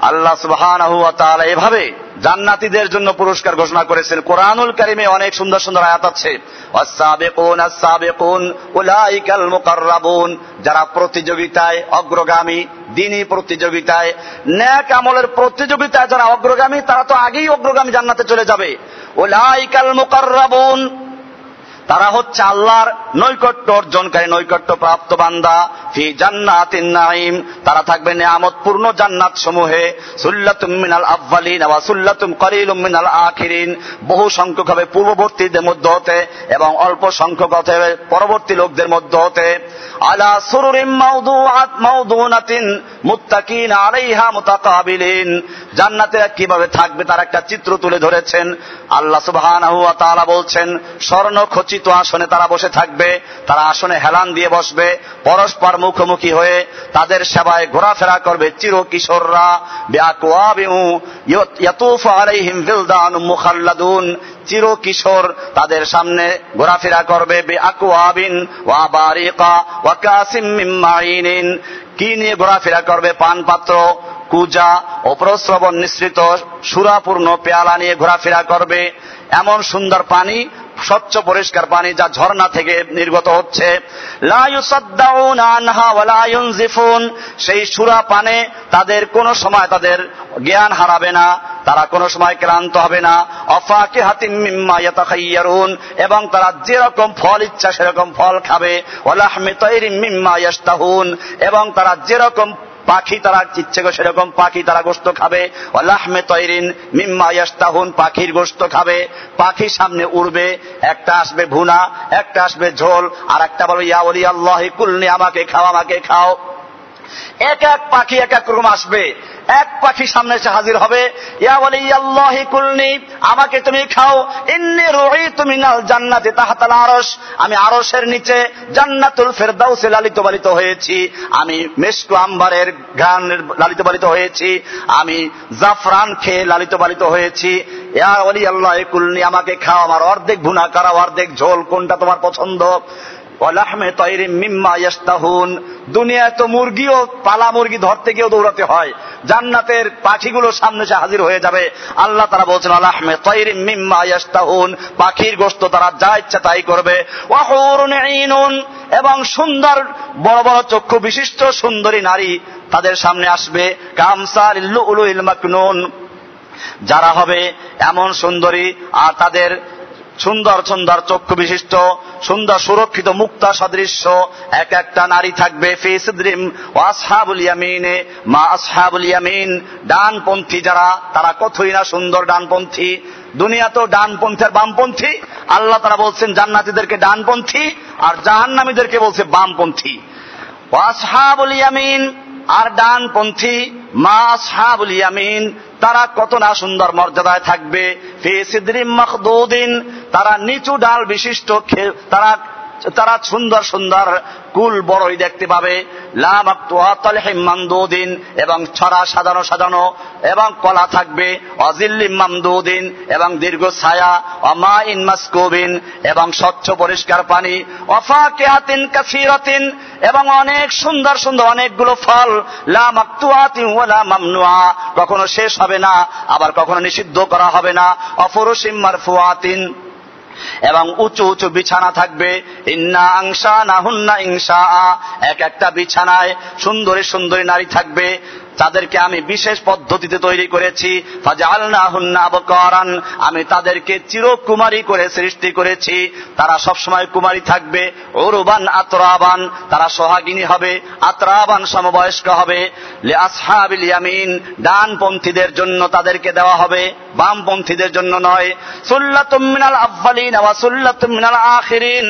আল্লাহ সুবহান এভাবে জান্নাতীদের জন্য পুরস্কার ঘোষণা করেছেন। কোরআনুল কারিমে অনেক সুন্দর সুন্দর আয়াত আছে। যারা প্রতিযোগিতায় অগ্রগামী দিনী প্রতিযোগিতায়, ন্যাক আমলের প্রতিযোগিতায় যারা অগ্রগামী, তারা তো আগেই অগ্রগামী জান্নাতে চলে যাবে। ওলাইকাল মুকাররাবুন তারা হচ্ছে আল্লাহর নৈকট্য অর্জনকারী, নৈকট্য প্রাপ্ত বান্দা। ফি জান্নাত নাইম তারা থাকবে নিয়ামতপূর্ণ জান্নাত সমূহে সুল্লাতুম মিনাল আফওয়ালিন ওয়া সুল্লাতুম কলিলুম মিনাল আখিরিন। বহু সংখ্যক হবে পূর্ববর্তীদের মধ্যে হতে এবং অল্প সংখ্যক হবে পরবর্তী লোকদের মধ্যে হতে। আলা সুরুরিম মুত্তাকিন আলাইহা মুতাকাবিলিন। জান্নাতে কীভাবে থাকবে তার একটা চিত্র তুলে ধরেছেন। আল্লাহ সুবহানাহু বলছেন স্বর্ণ খচিত আসনে তারা বসে থাকবে, তারা আসনে হেলান দিয়ে বসবে, পরস্পর মুখোমুখি হয়ে তাদের সেবায় ঘোরাফেরা করবে চির কিশোররা মুখাল্লাদুন। চির কিশোর তাদের সামনে ঘোরাফেরা করবে কি নিয়ে ঘোরাফেরা করবে পান পাত্র কুজা ও প্রশ্রবণ নিঃসৃত সুরাপূর্ণ পেয়ালা নিয়ে ঘোরাফেরা করবে। এমন সুন্দর পানি, স্বচ্ছ পরিষ্কার পানি যা ঝর্ণা থেকে নির্গত হচ্ছে। সেই সুরা পানে তাদের কোন সময় তাদের জ্ঞান হারাবে না, তারা কোনো সময় ক্লান্ত হবে না। অফাকে হাতিম মিম্মায়াতাখাইয়ারুন এবং তারা যেরকম ফল ইচ্ছা সেরকম ফল খাবে। ওলাহমে এবং তারা যেরকম পাখি তারা ইচ্ছে করে সেরকম পাখি তারা গোস্ত খাবে। লাহমে তৈরিন মিম্মা ইয়াস্তাহুন পাখির গোস্ত খাবে। পাখি সামনে উড়বে, একটা আসবে ভুনা, একটা আসবে ঝোল আর একটা বলো, ইয়া বলি আল্লাহ, কুলনি আমাকে খাও আমাকে খাও। এক এক পাখি এক এক রকম আসবে। এক পাখি সামনে এসে হাজির হবে। আমাকে তুমি খাও। ইন্নি তুমি মিনাল জান্নাতি তাহাতাল আরশ। আমি আরশের নিচে জান্নাতুল ফেরদাউসে লালিত পালিত হয়েছি। আমি মেশকু আম্বারের গান লালিত পালিত হয়েছি। আমি জাফরান খেয়ে লালিত পালিত হয়েছি। ইয়া বলি আল্লাহ কুলনি, আমাকে খাও। আমার অর্ধেক ভুনা করা, অর্ধেক ঝোল কোনটা তোমার পছন্দ? ওলাহমে তৈরি মিম্মা ইয়াস্তাহুন দুনিয়ায় তো মুরগিও পালা মুরগি ধরতে গিয়েও দৌড়াতে হয়। জান্নাতের পাখিগুলো সামনে এসে হাজির হয়ে যাবে। আল্লাহ তারা বলছেন আল্লাহমে তৈরি মিম্মা ইয়াস্তাহুন পাখির গোস্ত তারা যা ইচ্ছা তাই করবে। ওয়াহুরুন এবং সুন্দর বড় বড় চক্ষু বিশিষ্ট সুন্দরী নারী তাদের সামনে আসবে। কামসার ইল্লু উলু ইলমাকনুন যারা হবে এমন সুন্দরী আর তাদের সুন্দর সুন্দর চক্ষু বিশিষ্ট, সুন্দর সুরক্ষিত মুক্তা সদৃশ্য, এক একটা নারী থাকবে ডানপন্থী যারা, তারা কথই না সুন্দর ডানপন্থী। দুনিয়াতেও ডানপন্থী আর বামপন্থী। আল্লাহ তারা বলছেন, জান্নাতীদেরকে ডানপন্থী আর জাহান্নামীদেরকে বলছে বামপন্থী। ওয়াসহাবুল ইয়ামিন আর ডানপন্থী মা সাবুল ইয়ামিন, তারা কত না সুন্দর মর্যাদায় থাকবে। তারা নিচু ডাল বিশিষ্ট তারা তারা সুন্দর সুন্দর কুল বড়ই দেখতে পাবে। মামদুদিন এবং ছড়া সাজানো সাজানো এবং কলা থাকবে। অজিল্লিম মামদুদিন এবং দীর্ঘ ছায়া। অমা মাসকুবিন এবং স্বচ্ছ পরিষ্কার পানি। অফা কেহাতিন কাসিরাতিন এবং অনেক সুন্দর সুন্দর অনেকগুলো ফল। লা মাকতুয়াতিন ওয়ালা মামনুয়া কখনো শেষ হবে না, আবার কখনো নিষিদ্ধ করা হবে না। অফরুসিম মারফুয়াতিন। এবং উঁচু উঁচু বিছানা থাকবে। ইন্না আংসা না হুন্না ইংসা এক একটা বিছানায় সুন্দরী সুন্দরী নারী থাকবে। তাদেরকে আমি বিশেষ পদ্ধতিতে তৈরি করেছি। আমি তাদেরকে চিরকুমারী করে সৃষ্টি করেছি। তারা সবসময় কুমারী থাকবে ওরুবান আতরাবান, তারা সোহাগিনী হবে, আতরাবান সমবয়স্ক হবে। ইয়ামিন, ডানপন্থীদের জন্য তাদেরকে দেওয়া হবে, বামপন্থীদের জন্য নয়। সুল্লাতুম মিনাল আফ্বালিন ওয়া সুল্লাতুম মিনাল আখিরিন।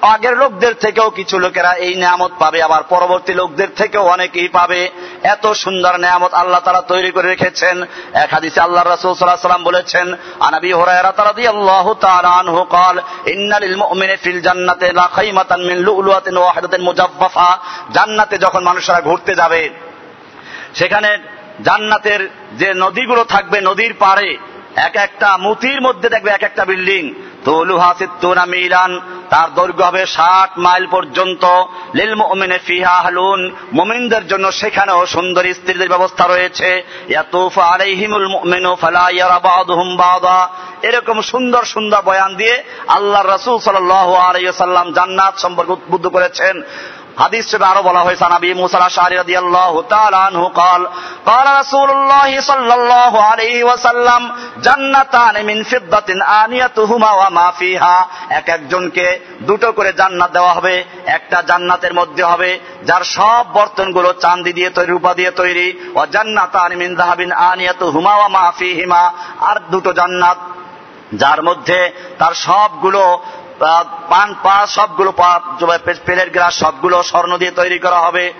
আগের লোকদের থেকেও কিছু লোকেরা এই নিয়ামত পাবে আবার পরবর্তী লোকদের থেকেও অনেকেই পাবে এত সুন্দর নিয়ামত আল্লাহ তারা তৈরি করে রেখেছেন এক হাদিসে আল্লাহ রাসূল সাল্লাল্লাহু সাল্লাম বলেছেন আনাবি হুরায়রা রাদিয়াল্লাহু তাআলা আনহু قال ان للمؤمن في الجنه لا خيمه من لؤلؤه واحده مجففه জান্নাতে যখন মানুষরা ঘুরতে যাবে সেখানে জান্নাতের যে নদীগুলো থাকবে নদীর পাড়ে এক একটা মুতির মধ্যে দেখবে এক একটা বিল্ডিং তৌলুহা সিত্তুনা মিলান তার দৈর্ঘ্য হবে ষাট মাইল পর্যন্ত। লিল মুমিনে ফিহা হালুন। মোমিনদের জন্য সেখানেও সুন্দরী স্ত্রীদের ব্যবস্থা রয়েছে। ফালা এরকম সুন্দর সুন্দর বয়ান দিয়ে আল্লাহ রসুল সাল্লাল্লাহু আলাইহি সাল্লাম জান্নাত সম্পর্কে উদ্বুদ্ধ করেছেন। হাদিস হিসেবে আরো বলা হয়েছে নবী মুসা আশআরি রাদিয়াল্লাহু তাআলা আনহু قال قال رسول الله صلى الله عليه وسلم জান্নাতান মিন ফিদ্দাতিন আনিয়াতুহুমা ওয়া মা ফিহা এক একজনকে দুটো করে জান্নাত দেওয়া হবে একটা জান্নাতের মধ্যে হবে যার সব বর্তনগুলো চাঁদি দিয়ে তৈরি রূপা দিয়ে তৈরি ও জান্নাতান মিন যাহাবিন আনিয়াতুহুমা ওয়া মা ফিহিমা আর দুটো জান্নাত যার মধ্যে তার সবগুলো পান পা সবগুলো পেলের গ্রাস সবগুলো স্বর্ণ দিয়ে তৈরি করা হবে।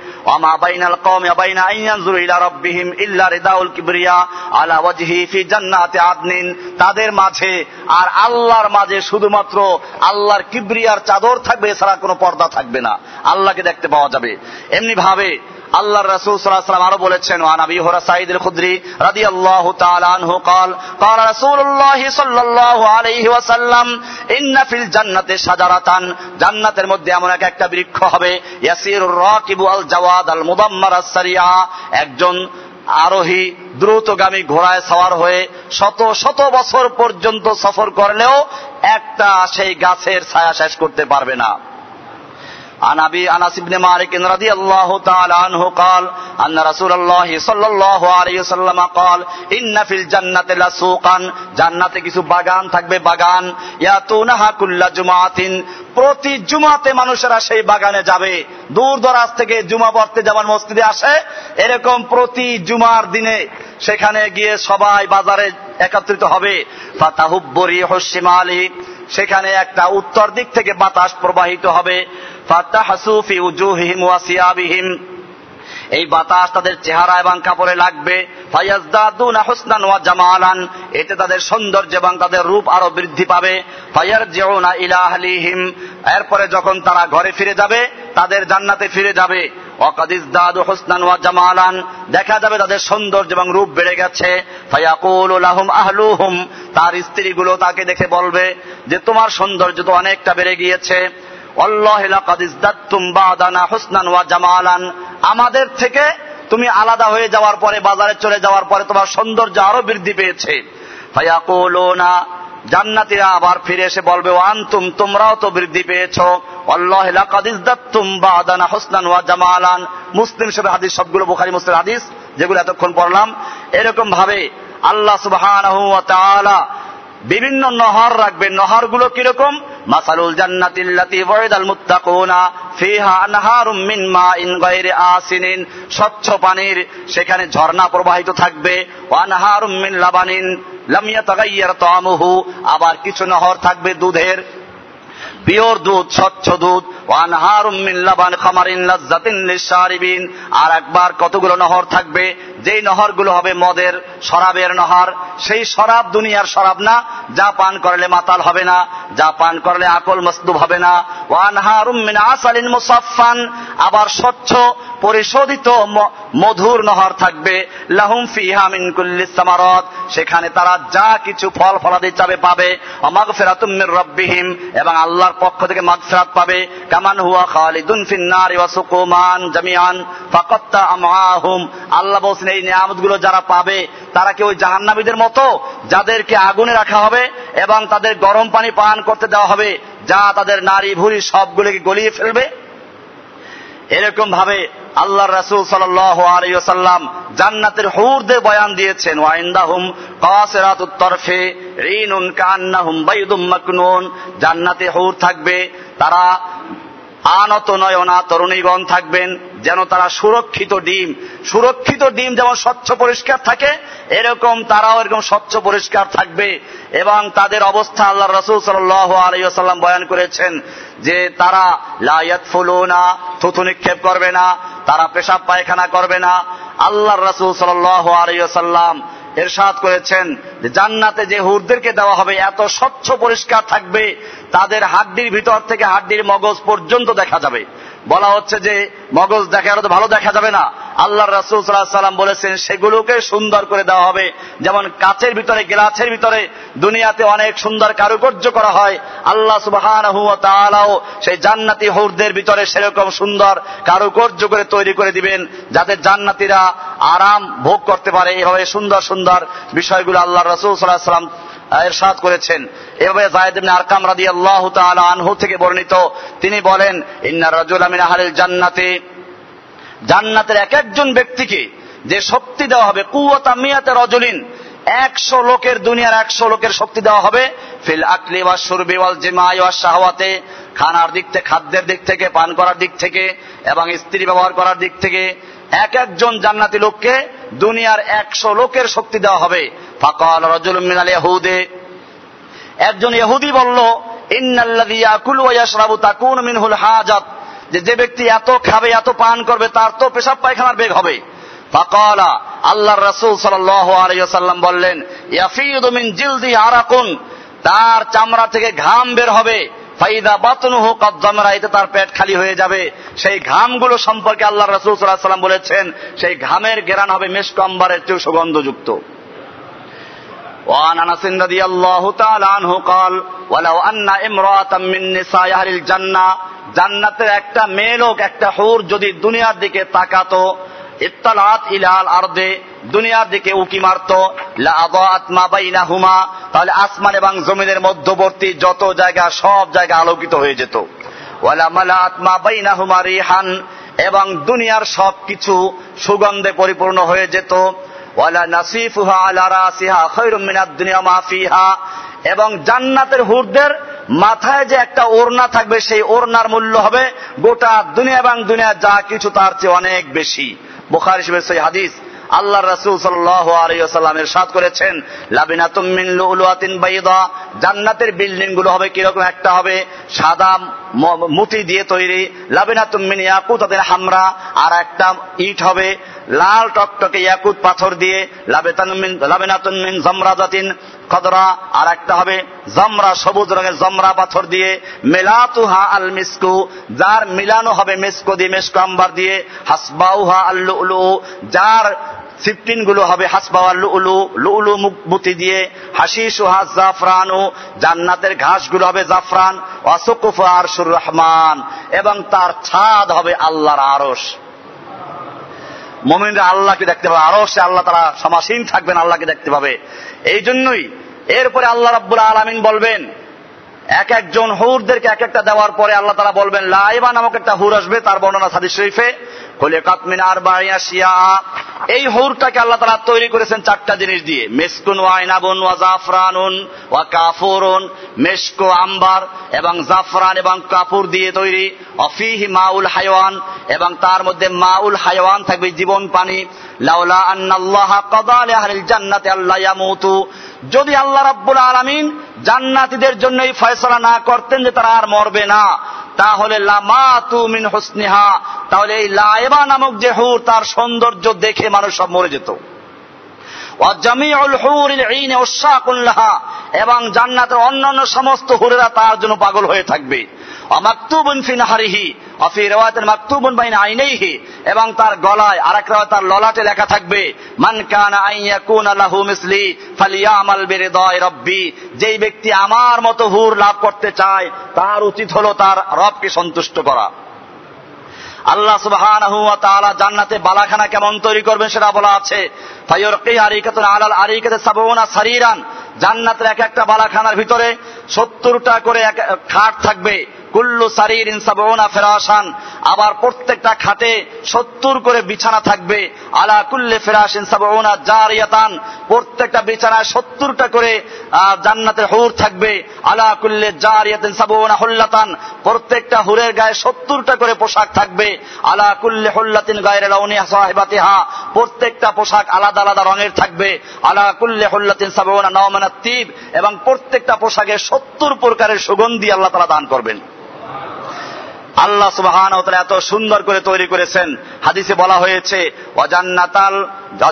জান্নাতি আদনিন। তাদের মাঝে আর আল্লাহর মাঝে শুধুমাত্র আল্লাহর কিবরিয়ার চাদর থাকবে, এছাড়া কোনো পর্দা থাকবে না। আল্লাহকে দেখতে পাওয়া যাবে। এমনি ভাবে আল্লাহ রাসূল সাল্লাল্লাহু আলাইহি আরো বলেছেন ওয়ান আবি হুরায়রা সাঈদ আল খুদরি রাদিয়াল্লাহু তাআলা আনহু قال قال رسول الله صلى الله عليه وسلم ان في الجنه شجره জান্নাতের মধ্যে এমন এক একটা বৃক্ষ হবে ইয়াসিরুর রাকিবু আল জাওয়াদ আল মুদাম্মার সারিয়া একজন আরোহী দ্রুতগামী ঘোড়ায় সওয়ার হয়ে শত শত বছর পর্যন্ত সফর করলেও একটা সেই গাছের ছায়া শেষ করতে পারবে না عن ابي انس بن مالك رضي الله تعالى عنه قال ان رسول الله صلى الله عليه وسلم قال ان في الجنه لسوقا জান্নাতে কিছু বাগান থাকবে বাগান ইয়াতুনাহা কুল্লা জুমাতিন প্রতি জুমাতে মানুষেরা সেই বাগানে যাবে দূর দরাজ থেকে জুমা পড়তে যাবার মসজিদে আসে এরকম প্রতি জুমার দিনে সেখানে গিয়ে সবাই বাজারে একত্রিত হবে ফাতাহুব্বরি হসিমালি সেখানে একটা উত্তর দিক থেকে বাতাস প্রবাহিত হবে। এই বাতাস তাদের চেহারা এবং কাপড়ে লাগবে। জামালান। এতে তাদের সৌন্দর্য এবং তাদের রূপ আরও বৃদ্ধি পাবে। ইলা এরপরে যখন তারা ঘরে ফিরে যাবে, তাদের জান্নাতে ফিরে যাবে। হুসনান জামালান। দেখা যাবে তাদের সৌন্দর্য এবং রূপ বেড়ে গেছে। ফায়াকুলু লাহুম আহলুহুম। তার স্ত্রীগুলো তাকে দেখে বলবে যে, তোমার সৌন্দর্য তো অনেকটা বেড়ে গিয়েছে। আমাদের থেকে তুমি আলাদা হয়ে যাওয়ার পরে, বাজারে চলে যাওয়ার পরে তোমার সৌন্দর্য আরও বৃদ্ধি পেয়েছে। জান্নাতীরা আবার ফিরে এসে বলবে ওয়ান্তুম তোমরাও তো বৃদ্ধি পেয়েছ। ইজদাত্তুম বাদানা হুসনান ওয়া জামালান। মুসলিম শরীফ হাদিস, সবগুলো বুখারী মুসলিম হাদিস, যেগুলো এতক্ষণ পড়লাম। এরকম ভাবে আল্লাহ তাআলা বিভিন্ন নহর রাখবেন। নহরগুলো কীরকম? মাসালুল জান্নাতিল্লাতি ওয়াইদাল মুত্তাকুনা, ফিহা আনহারুম মিন মাইন গায়রি আসিনিন। স্বচ্ছ পানির সেখানে ঝর্ণা প্রবাহিত থাকবে। ওয়া আনহারুম মিন লাবানিন। লাম তাগাইয়ার তামুহু আবার কিছু নহর থাকবে দুধের। পিওর দুধ স্বচ্ছ দুধ আর একবার কতগুলো নহর থাকবে? যেই নহরগুলো হবে মদের, শরাবের নহর। সেই শরাব দুনিয়ার শরাব না, যা পান করলে মাতাল হবে না, যা পান করলে আকল মসদুব হবে না। আসালিন আবার স্বচ্ছ, পরিশোধিত মধুর নহর থাকবে। লাহুম ফিহা মিন কুল্লি সামারাত। সেখানে তারা যা কিছু ফল ফলাদি চাবে পাবে। অমাগফিরাতুম মির রাব্বিহিম। এবং আল্লাহর পক্ষ থেকে মাগফিরাত পাবে। কামান হুয়া খালিদুন ফিন নারি ওয়া সুকুমান জামিআন, ফাকাত্তা আমাহুম আল্লাহ এই নিয়ামতগুলো যারা পাবে, তারা কি ওই জাহান্নামীদের মতো? যাদেরকে আগুনে রাখা হবে এবং তাদের গরম পানি পান করতে দেওয়া হবে, যা তাদের নারী, ভুরি সবগুলোকে গলিয়ে ফেলবে? এরকম ভাবে আল্লাহ রাসুল সাল্লাম জান্নাতের হুরদের বয়ান দিয়েছেন ওয়াইন্দাহুম কাসিরাতুত তরফে রিনুন কান্নাহুম বাইদুম মাকনুন। জান্নাতে হুর থাকবে, তারা আনত নয়না তরুণীগণ থাকবেন, যেন তারা সুরক্ষিত ডিম সুরক্ষিত ডিম যেমন স্বচ্ছ পরিষ্কার থাকে, এরকম তারাও এরকম স্বচ্ছ পরিষ্কার থাকবে। এবং তাদের অবস্থা আল্লাহ রসুল সাল্লাম বয়ান করেছেন যে, তারা লায়াত ফুলুনা থুথু নিক্ষেপ করবে না, তারা পেশাব পায়খানা করবে না। আল্লাহ রসুল সাল্লাম এরশাদ করেছেন যে জান্নাতে যে হুরদেরকে দেওয়া হবে, এত স্বচ্ছ পরিষ্কার থাকবে, তাদের হাড্ডির ভিতর থেকে হাড্ডির মগজ পর্যন্ত দেখা যাবে। বলা হচ্ছে যে, মগজ দেখা তো ভালো দেখা যাবে না। আল্লাহ রাসুল সাল্লাম বলেছেন, সেগুলোকে সুন্দর করে দেওয়া হবে। যেমন কাচের ভিতরে, গ্লাসের ভিতরে দুনিয়াতে অনেক সুন্দর কারুকার্য করা হয়। আল্লাহ সুবাহান সেই জান্নাতি হুরদের ভিতরে সেরকম সুন্দর কারুকার্য করে তৈরি করে দিবেন, যাতে জান্নাতিরা আরাম ভোগ করতে পারে। এভাবে সুন্দর সুন্দর বিষয়গুলো আল্লাহ রসুল সাল্লাহ সাল্লাম এরশাদ করেছেন। এভাবে জায়দ ইবনে আরকাম রাদিয়াল্লাহু তাআলা আনহু থেকে বর্ণিত। তিনি বলেন, ইন্না রাজুলা মিন আহলিল জান্নাতি। জান্নাতের এক একজন ব্যক্তিকে যে শক্তি দেওয়া হবে, কুওয়াতা মিয়াতে রজুলিন, একশো লোকের দুনিয়ার একশো লোকের শক্তি দেওয়া হবে, ফিল আকলি ওয়া সুরবি ওয়াল জিমাই ওয়া শাহওয়াতে, খানার দিক থেকে, খাদ্যের দিক থেকে, পান করার দিক থেকে এবং স্ত্রী ব্যবহার করার দিক থেকে। এক একজন জান্নাতি লোককে দুনিয়ার একশো লোকের শক্তি দেওয়া হবে। ফাকাল রজুল মিনাল ইহুদে একজন ইহুদি বলল, ইন্নাল্লাযী ইয়াকুলু ওয়া ইয়াশরাবু তাকুন মিনহুল হাজাত। যে যে ব্যক্তি এত খাবে, এত পান করবে, তার তো পেশাব পায়খানার বেগ হবে। ফাকালা, আল্লাহর রাসূল সাল্লাল্লাহু আলাইহি ওয়াসাল্লাম বললেন, ইয়াফিদু মিন জিলদি আরাকুন। তার চামড়া থেকে ঘাম বের হবে। ফাইদা বাতনুহু কদ্দামরা এতে তার পেট খালি হয়ে যাবে। সেই ঘামগুলো সম্পর্কে আল্লাহ রাসূল সাল্লাল্লাহু আলাইহি ওয়াসাল্লাম বলেছেন, সেই ঘামের গেরান হবে মেশক আম্বারের চেয়ে সুগন্ধযুক্ত وعن انس رضي الله تعالى عنه قال ولو ان امراه من نساء اهل الجنه জান্নাতের একটা মেয়ে লোক একটা হুর যদি দুনিয়ার দিকে তাকাতো ইত্তালাত ইলাল আরদে দুনিয়ার দিকে উকি মারত লাআদাত মা বাইনাহুমা তাহলে আসমান এবং জমিনের মধ্যবর্তী যত জায়গা সব জায়গা আলোকিত হয়ে যেত ওয়ালা মালাত মা বাইনাহুমা রিহান এবং দুনিয়ার সব কিছু সুগন্ধে পরিপূর্ণ হয়ে যেত এবং জান্নাতের হুরদের মাথায় যে একটা ওড়না থাকবে, সেই ওড়নার মূল্য হবে গোটা দুনিয়া এবং দুনিয়া যা কিছু তার চেয়ে অনেক বেশি। বোখার হিসেবে সেই হাদিস। আল্লাহ রাসূল ওয়াসাল্লাম ইরশাদ করেছেন, লাবিনাতুম মিন লুলুয়াতিন বাইদা জান্নাতের বিল্ডিংগুলো হবে কীরকম একটা হবে? সাদা মুতি দিয়ে তৈরি। লাবিনাতুম মিন ইয়াকুতাতিন হামরা আর একটা ইট হবে লাল টকটকে ইয়াকুত পাথর দিয়ে। লাবেতানুম মিন, লাবিনাতুন মিন জামরাদাতিন কদরা আর একটা হবে জমরা, সবুজ রঙের জমরা পাথর দিয়ে। মেলাতুহা আল মিসকু যার মিলানো হবে মেসকো দিয়ে মেসকো আম্বার দিয়ে। হাসবাউহা আল্লু উলু যার ফিফটিনগুলো হবে হাসবাওয়া লুলু লুলু মুক্তি দিয়ে হাসিস জাফরানু জান্নাতের ঘাসগুলো হবে জাফরান অসকুফ আরশুর রহমান, এবং তার ছাদ হবে আল্লাহর আরস মমিনরা আল্লাহকে দেখতে পাবে আরও সে আল্লাহ তারা সমাসীন থাকবেন, আল্লাহকে দেখতে পাবে। এই জন্যই এরপরে আল্লাহ রাব্বুল আলামিন বলবেন, এক একজন হুরদেরকে এক একটা দেওয়ার পরে আল্লাহ তারা বলবেন, লাইবা নামক একটা হুর আসবে, তার বর্ণনা সাদি শরীফে। কলে কাতমিন এই হুরটাকে আল্লাহ তারা তৈরি করেছেন চারটা জিনিস দিয়ে। মেসকুন ওয়াইনাবুন ওয়া জাফরানুন ওয়া কাফুরুন, মেসকো আম্বার এবং জাফরান এবং কাপুর দিয়ে তৈরি। অফিহি মাউল হাইওয়ান এবং তার মধ্যে মাউল হাইওয়ান থাকবে জীবন পানি। লাউলা আন্নাল্লাহ কাদা আহলিল জান্নাতি আল্লাহ ইয়ামুতু। যদি আল্লাহ রাব্বুল আলামিন জান্নাতীদের জন্য এই ফয়সলা না করতেন যে তারা আর মরবে না। তাহলে হোসনেহা। তাহলে এই লাইবা নামক যে হুর, তার সৌন্দর্য দেখে মানুষ সব মরে যেত। এবং জান্নাতের অন্যান্য সমস্ত হুরেরা তার জন্য পাগল হয়ে থাকবে। মাকতুবুন বাইন এবং তার গলায় আর রেওয়াত তার ললাটে লেখা থাকবে, মান কানা আইয়াকুন লাহু মিসলি, ফালিয়ামাল বিরিদায় রব্বি যেই ব্যক্তি আমার মতো হুর লাভ করতে চায়, তার উচিত হলো তার রবকে সন্তুষ্ট করা। আল্লাহ সুবহানাহু ওয়া জান্নাতে বালাখানা কেমন তৈরি করবেন সেটা বলা আছে সারিরান জান্নাতের এক একটা বালাখানার ভিতরে সত্তরটা করে এক খাট থাকবে কুল্লু সারির ইনসাবনা ফেরাসান আবার প্রত্যেকটা খাটে সত্তর করে বিছানা থাকবে। আলা কুল্লে ফেরাস ইনসাবনা জারিয়াতান। প্রত্যেকটা বিছানায় সত্তরটা করে জান্নাতের হুর থাকবে। আলা কুল্লে জারিয়াত ইনসাবনা হুল্লাতান। প্রত্যেকটা হুরের গায়ে সত্তরটা করে পোশাক থাকবে। আলা কুল্লে হুল্লাতিন গায়ের লাউনি সাহেবাতিহা। প্রত্যেকটা পোশাক আলাদা আলাদা রঙের থাকবে। আলা কুল্লে হুল্লাতিন সাবনা নওমানা তিব। এবং প্রত্যেকটা পোশাকে সত্তর প্রকারের সুগন্ধি আল্লাহ তারা দান করবেন। আল্লাহ সুবাহান এত সুন্দর করে তৈরি করেছেন। হাদিসে বলা হয়েছে অজান্নাতাল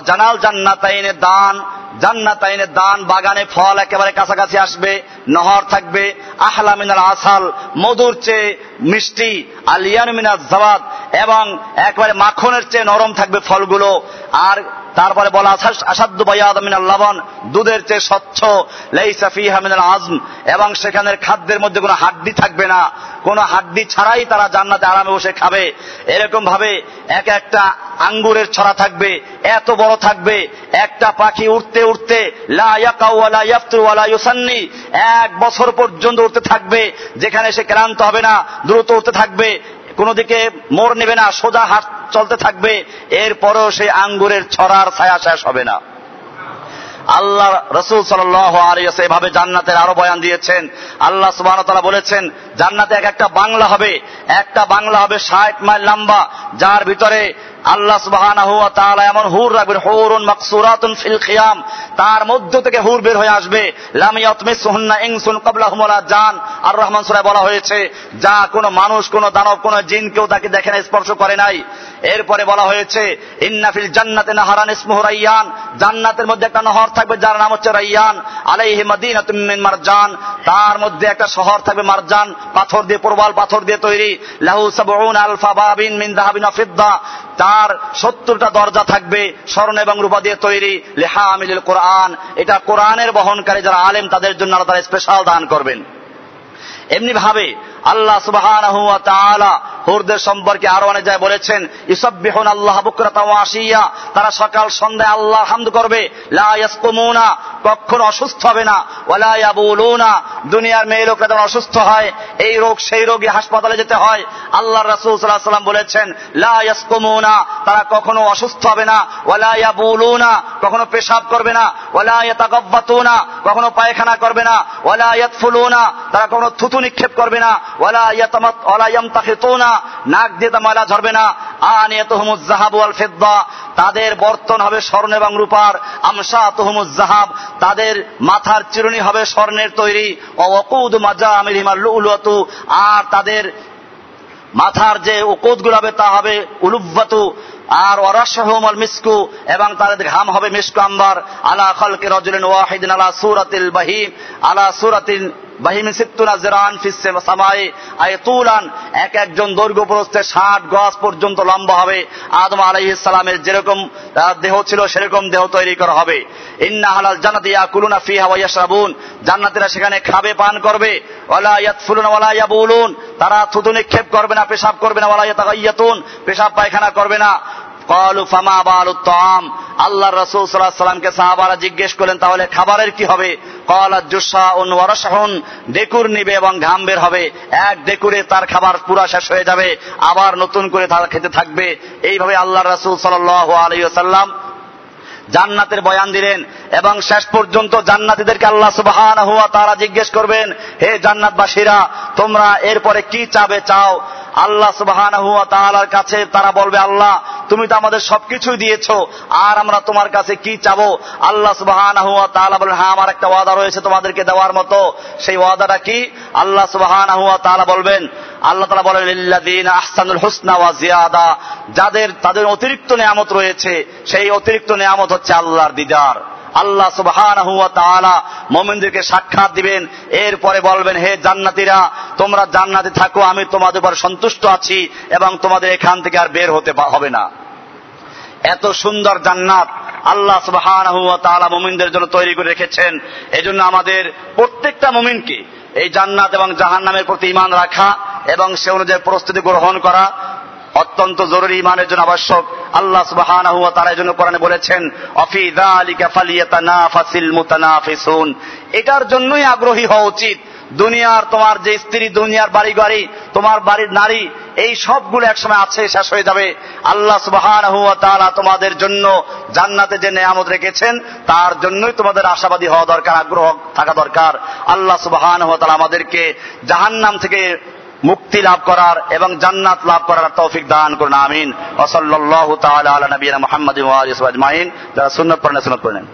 জানাল জান্নাতাইনের দান জান্নাতাইনের দান বাগানে ফল একেবারে কাছাকাছি আসবে, নহর থাকবে, আহলা মিনাল আসাল, মধুর চেয়ে মিষ্টি, আলিয়ান মিনাল জাবাদ এবং একেবারে মাখনের চেয়ে নরম থাকবে ফলগুলো। আর তারপরে বলা আসাদ্দু বায়াদ মিনাল লবণ, দুধের চেয়ে স্বচ্ছ, লেইসা ফিহা মিনাল আজম, এবং সেখানের খাদ্যের মধ্যে কোনো হাড্ডি থাকবে না। কোনো হাড্ডি ছাড়াই তারা জান্নাতে আরামে বসে খাবে। এরকম ভাবে এক একটা আঙ্গুরের ছড়া থাকবে, এত বড় থাকবে একটা পাখি উঠতে উঠতে ইউসান্নি, এক বছর পর্যন্ত উঠতে থাকবে, যেখানে সে ক্লান্ত হবে না, দ্রুত উঠতে থাকবে, কোনো দিকে মোড় নেবে না, সোজা হাত চলতে থাকবে, এরপরেও সেই আঙ্গুরের ছড়ার ছায়া শেষ হবে না। আল্লাহ রসুল সাল্লাহ এভাবে জান্নাতের আরও বয়ান দিয়েছেন। আল্লাহ সুবাহ তারা বলেছেন, জান্নাতে এক একটা বাংলা হবে, একটা বাংলা হবে ষাট মাইল লম্বা, যার ভিতরে আল্লাহ এমন হুর রাখবেন, হুরুন ফিল খিয়াম। তার মধ্য থেকে হুর বের হয়ে আসবে। জান। আর রহমান বলা হয়েছে, যা মানুষ দানব জিন কেউ তাকে দেখে না স্পর্শ করে নাই। এরপরে বলা হয়েছে, ইন্না ফিল জান্নাতে নাহারান রাইয়ান। জান্নাতের মধ্যে একটা নহর থাকবে, যার নাম হচ্ছে রাইয়ান। আলাইহি মাদিনাতুম মারজান। তার মধ্যে একটা শহর থাকবে, মারজান। পাথর দিয়ে, প্রবাল পাথর দিয়ে তৈরি। লাহু সাবউন আলফা বাবিন মিন দাহাবিন ফিদ্দা। তার সত্তরটা দরজা থাকবে স্মরণ এবং রূপা দিয়ে তৈরি, লেহা আমিল কোরআন। এটা কোরআনের বহনকারী যারা আলেম, তাদের জন্য আল্লাহ তারা স্পেশাল দান করবেন। এমনি ভাবে আল্লাহ সুবাহ হুরদের সম্পর্কে আরও অনেক যায় বলেছেন, ইসব্বিহুন আল্লাহ আশিয়া তারা সকাল, সন্ধ্যায় আল্লাহ হামদ করবে। লা কখনো অসুস্থ হবে না। ওয়ালা ইয়াবুলুনা, দুনিয়ার মেয়ে লোকরা যখন অসুস্থ হয়, এই রোগ, সেই রোগে হাসপাতালে যেতে হয়। আল্লাহ রাসূল আলাইহি সাল্লাম বলেছেন, লা তারা কখনো অসুস্থ হবে না। ওয়ালা ইয়াবুলুনা, কখনো পেশাব করবে না। ওয়ালা ইয়াতাগাব্বাতুনা, কখনো পায়খানা করবে না। ওয়ালা ইয়াতফুলুনা, তারা কখনো থুতু নিক্ষেপ করবে না। ওয়ালা ইয়াতামাত, ওয়ালা ইয়ামতাখিতুনা, নাক দিয়ে তা ময়লা ঝরবে না। আনিয়াতুহুমুজ যাহাব ওয়াল ফিদ্দা তাদের বর্তন হবে স্বর্ণ এবং রূপার। আমসা তুহমুজ জাহাব তাদের মাথার চিরুনি হবে স্বর্ণের তৈরি। অকুদ মাজা আমির হিমার লুলতু আর তাদের মাথার যে ওকুদ গুলাবে তা হবে উলুব্বাতু। আর ওরাসহমল মিসকু, এবং তাদের ঘাম হবে মিসকু আম্বার। আলা খলকে রজুলিন ওয়াহিদিন আলা সুরাতিল বাহিম, আলা সুরাতিন বাহিমিন সিত্তুনা জেরান ফিসে সামাই আয় তুলান, এক একজন দৈর্ঘ্য প্রস্থে ষাট গজ পর্যন্ত লম্বা হবে। আদম আলাইহিস সালামের যেরকম দেহ ছিল, সেরকম দেহ তৈরি করা হবে। ইন্না হালাল জান্নাতি ইয়াকুলুনা ফিহা ওয়া ইয়াশরাবুন। জান্নাতীরা সেখানে খাবে, পান করবে। ওয়ালা ইয়াতফুলুনা ওয়ালা ইয়াবুলুন। তারা থুতু নিক্ষেপ করবে না, পেশাব করবে না, ওয়ালা ইয়াতাগাইয়াতুন। পেশাব পায়খানা করবে না। কলু ফামা বালু আল্লাহ রসুল সাল্লাহ সাল্লামকে সাহাবারা জিজ্ঞেস করলেন, তাহলে খাবারের কি হবে? কল জুসা উন ওয়ারসাহুন ডেকুর নিবে এবং ঘাম বের হবে। এক ডেকুরে তার খাবার পুরা শেষ হয়ে যাবে, আবার নতুন করে তারা খেতে থাকবে। এইভাবে আল্লাহ রসুল সাল সাল্লাহ আলাইসাল্লাম জান্নাতের বয়ান দিলেন এবং শেষ পর্যন্ত জান্নাতীদেরকে আল্লাহ সুবাহান হুয়া তারা জিজ্ঞেস করবেন, হে জান্নাতবাসীরা, তোমরা এরপরে কি চাবে চাও? আল্লাহ সুবাহান কাছে তারা বলবে, আল্লাহ, তুমি তো আমাদের সবকিছুই দিয়েছ, আর আমরা তোমার কাছে কি চাবো? আল্লাহ সুবাহান হুয়া বলেন হ্যাঁ আমার একটা ওয়াদা রয়েছে তোমাদেরকে দেওয়ার মতো। সেই ওয়াদাটা কি? আল্লাহ তালা বলবেন, আল্লাহ তালা বলেন ইল্লাদিন আহসানুল হুসনা ওয়া জিয়াদা যাদের, তাদের অতিরিক্ত নিয়ামত রয়েছে, সেই অতিরিক্ত নিয়ামত হচ্ছে আল্লাহর দিদার। আল্লাহ তাআলা মুমিনদেরকে সাক্ষাৎ দিবেন। এরপরে বলবেন, হে জান্নাতীরা, তোমরা জান্নাতে থাকো, আমি তোমাদের উপর সন্তুষ্ট আছি এবং তোমাদের এখান থেকে আর বের হতে হবে না। এত সুন্দর জান্নাত আল্লাহ তাআলা মুমিনদের জন্য তৈরি করে রেখেছেন। এজন্য আমাদের প্রত্যেকটা মুমিনকে এই জান্নাত এবং জাহান্নামের প্রতি ইমান রাখা এবং সে অনুযায়ী প্রস্তুতি গ্রহণ করা অত্যন্ত জরুরি ইমানের জন্য আবশ্যক। আল্লাহ সুবহানাহু ওয়া তাআলা এজন্য কোরআনে বলেছেন এটার জন্যই আগ্রহী হওয়া উচিত। দুনিয়ার তোমার যে স্ত্রী, দুনিয়ার বাড়ি গাড়ি তোমার বাড়ির নারী, এই সবগুলো একসময় আছে, শেষ হয়ে যাবে। আল্লাহ ওয়া তাআলা তোমাদের জন্য জান্নাতে যে নেয়ামত রেখেছেন, তার জন্যই তোমাদের আশাবাদী হওয়া দরকার, আগ্রহ থাকা দরকার। আল্লাহ তাআলা আমাদেরকে জাহান্নাম থেকে মুক্তি লাভ করার এবং জান্নাত লাভ করার তৌফিক দান করুন, আমিন। ওসল্লাহ তাআলা আলা নবিয়িনা মুহাম্মাদিন যারা সুন্নাত পড়েন সুন্নাত পড়েন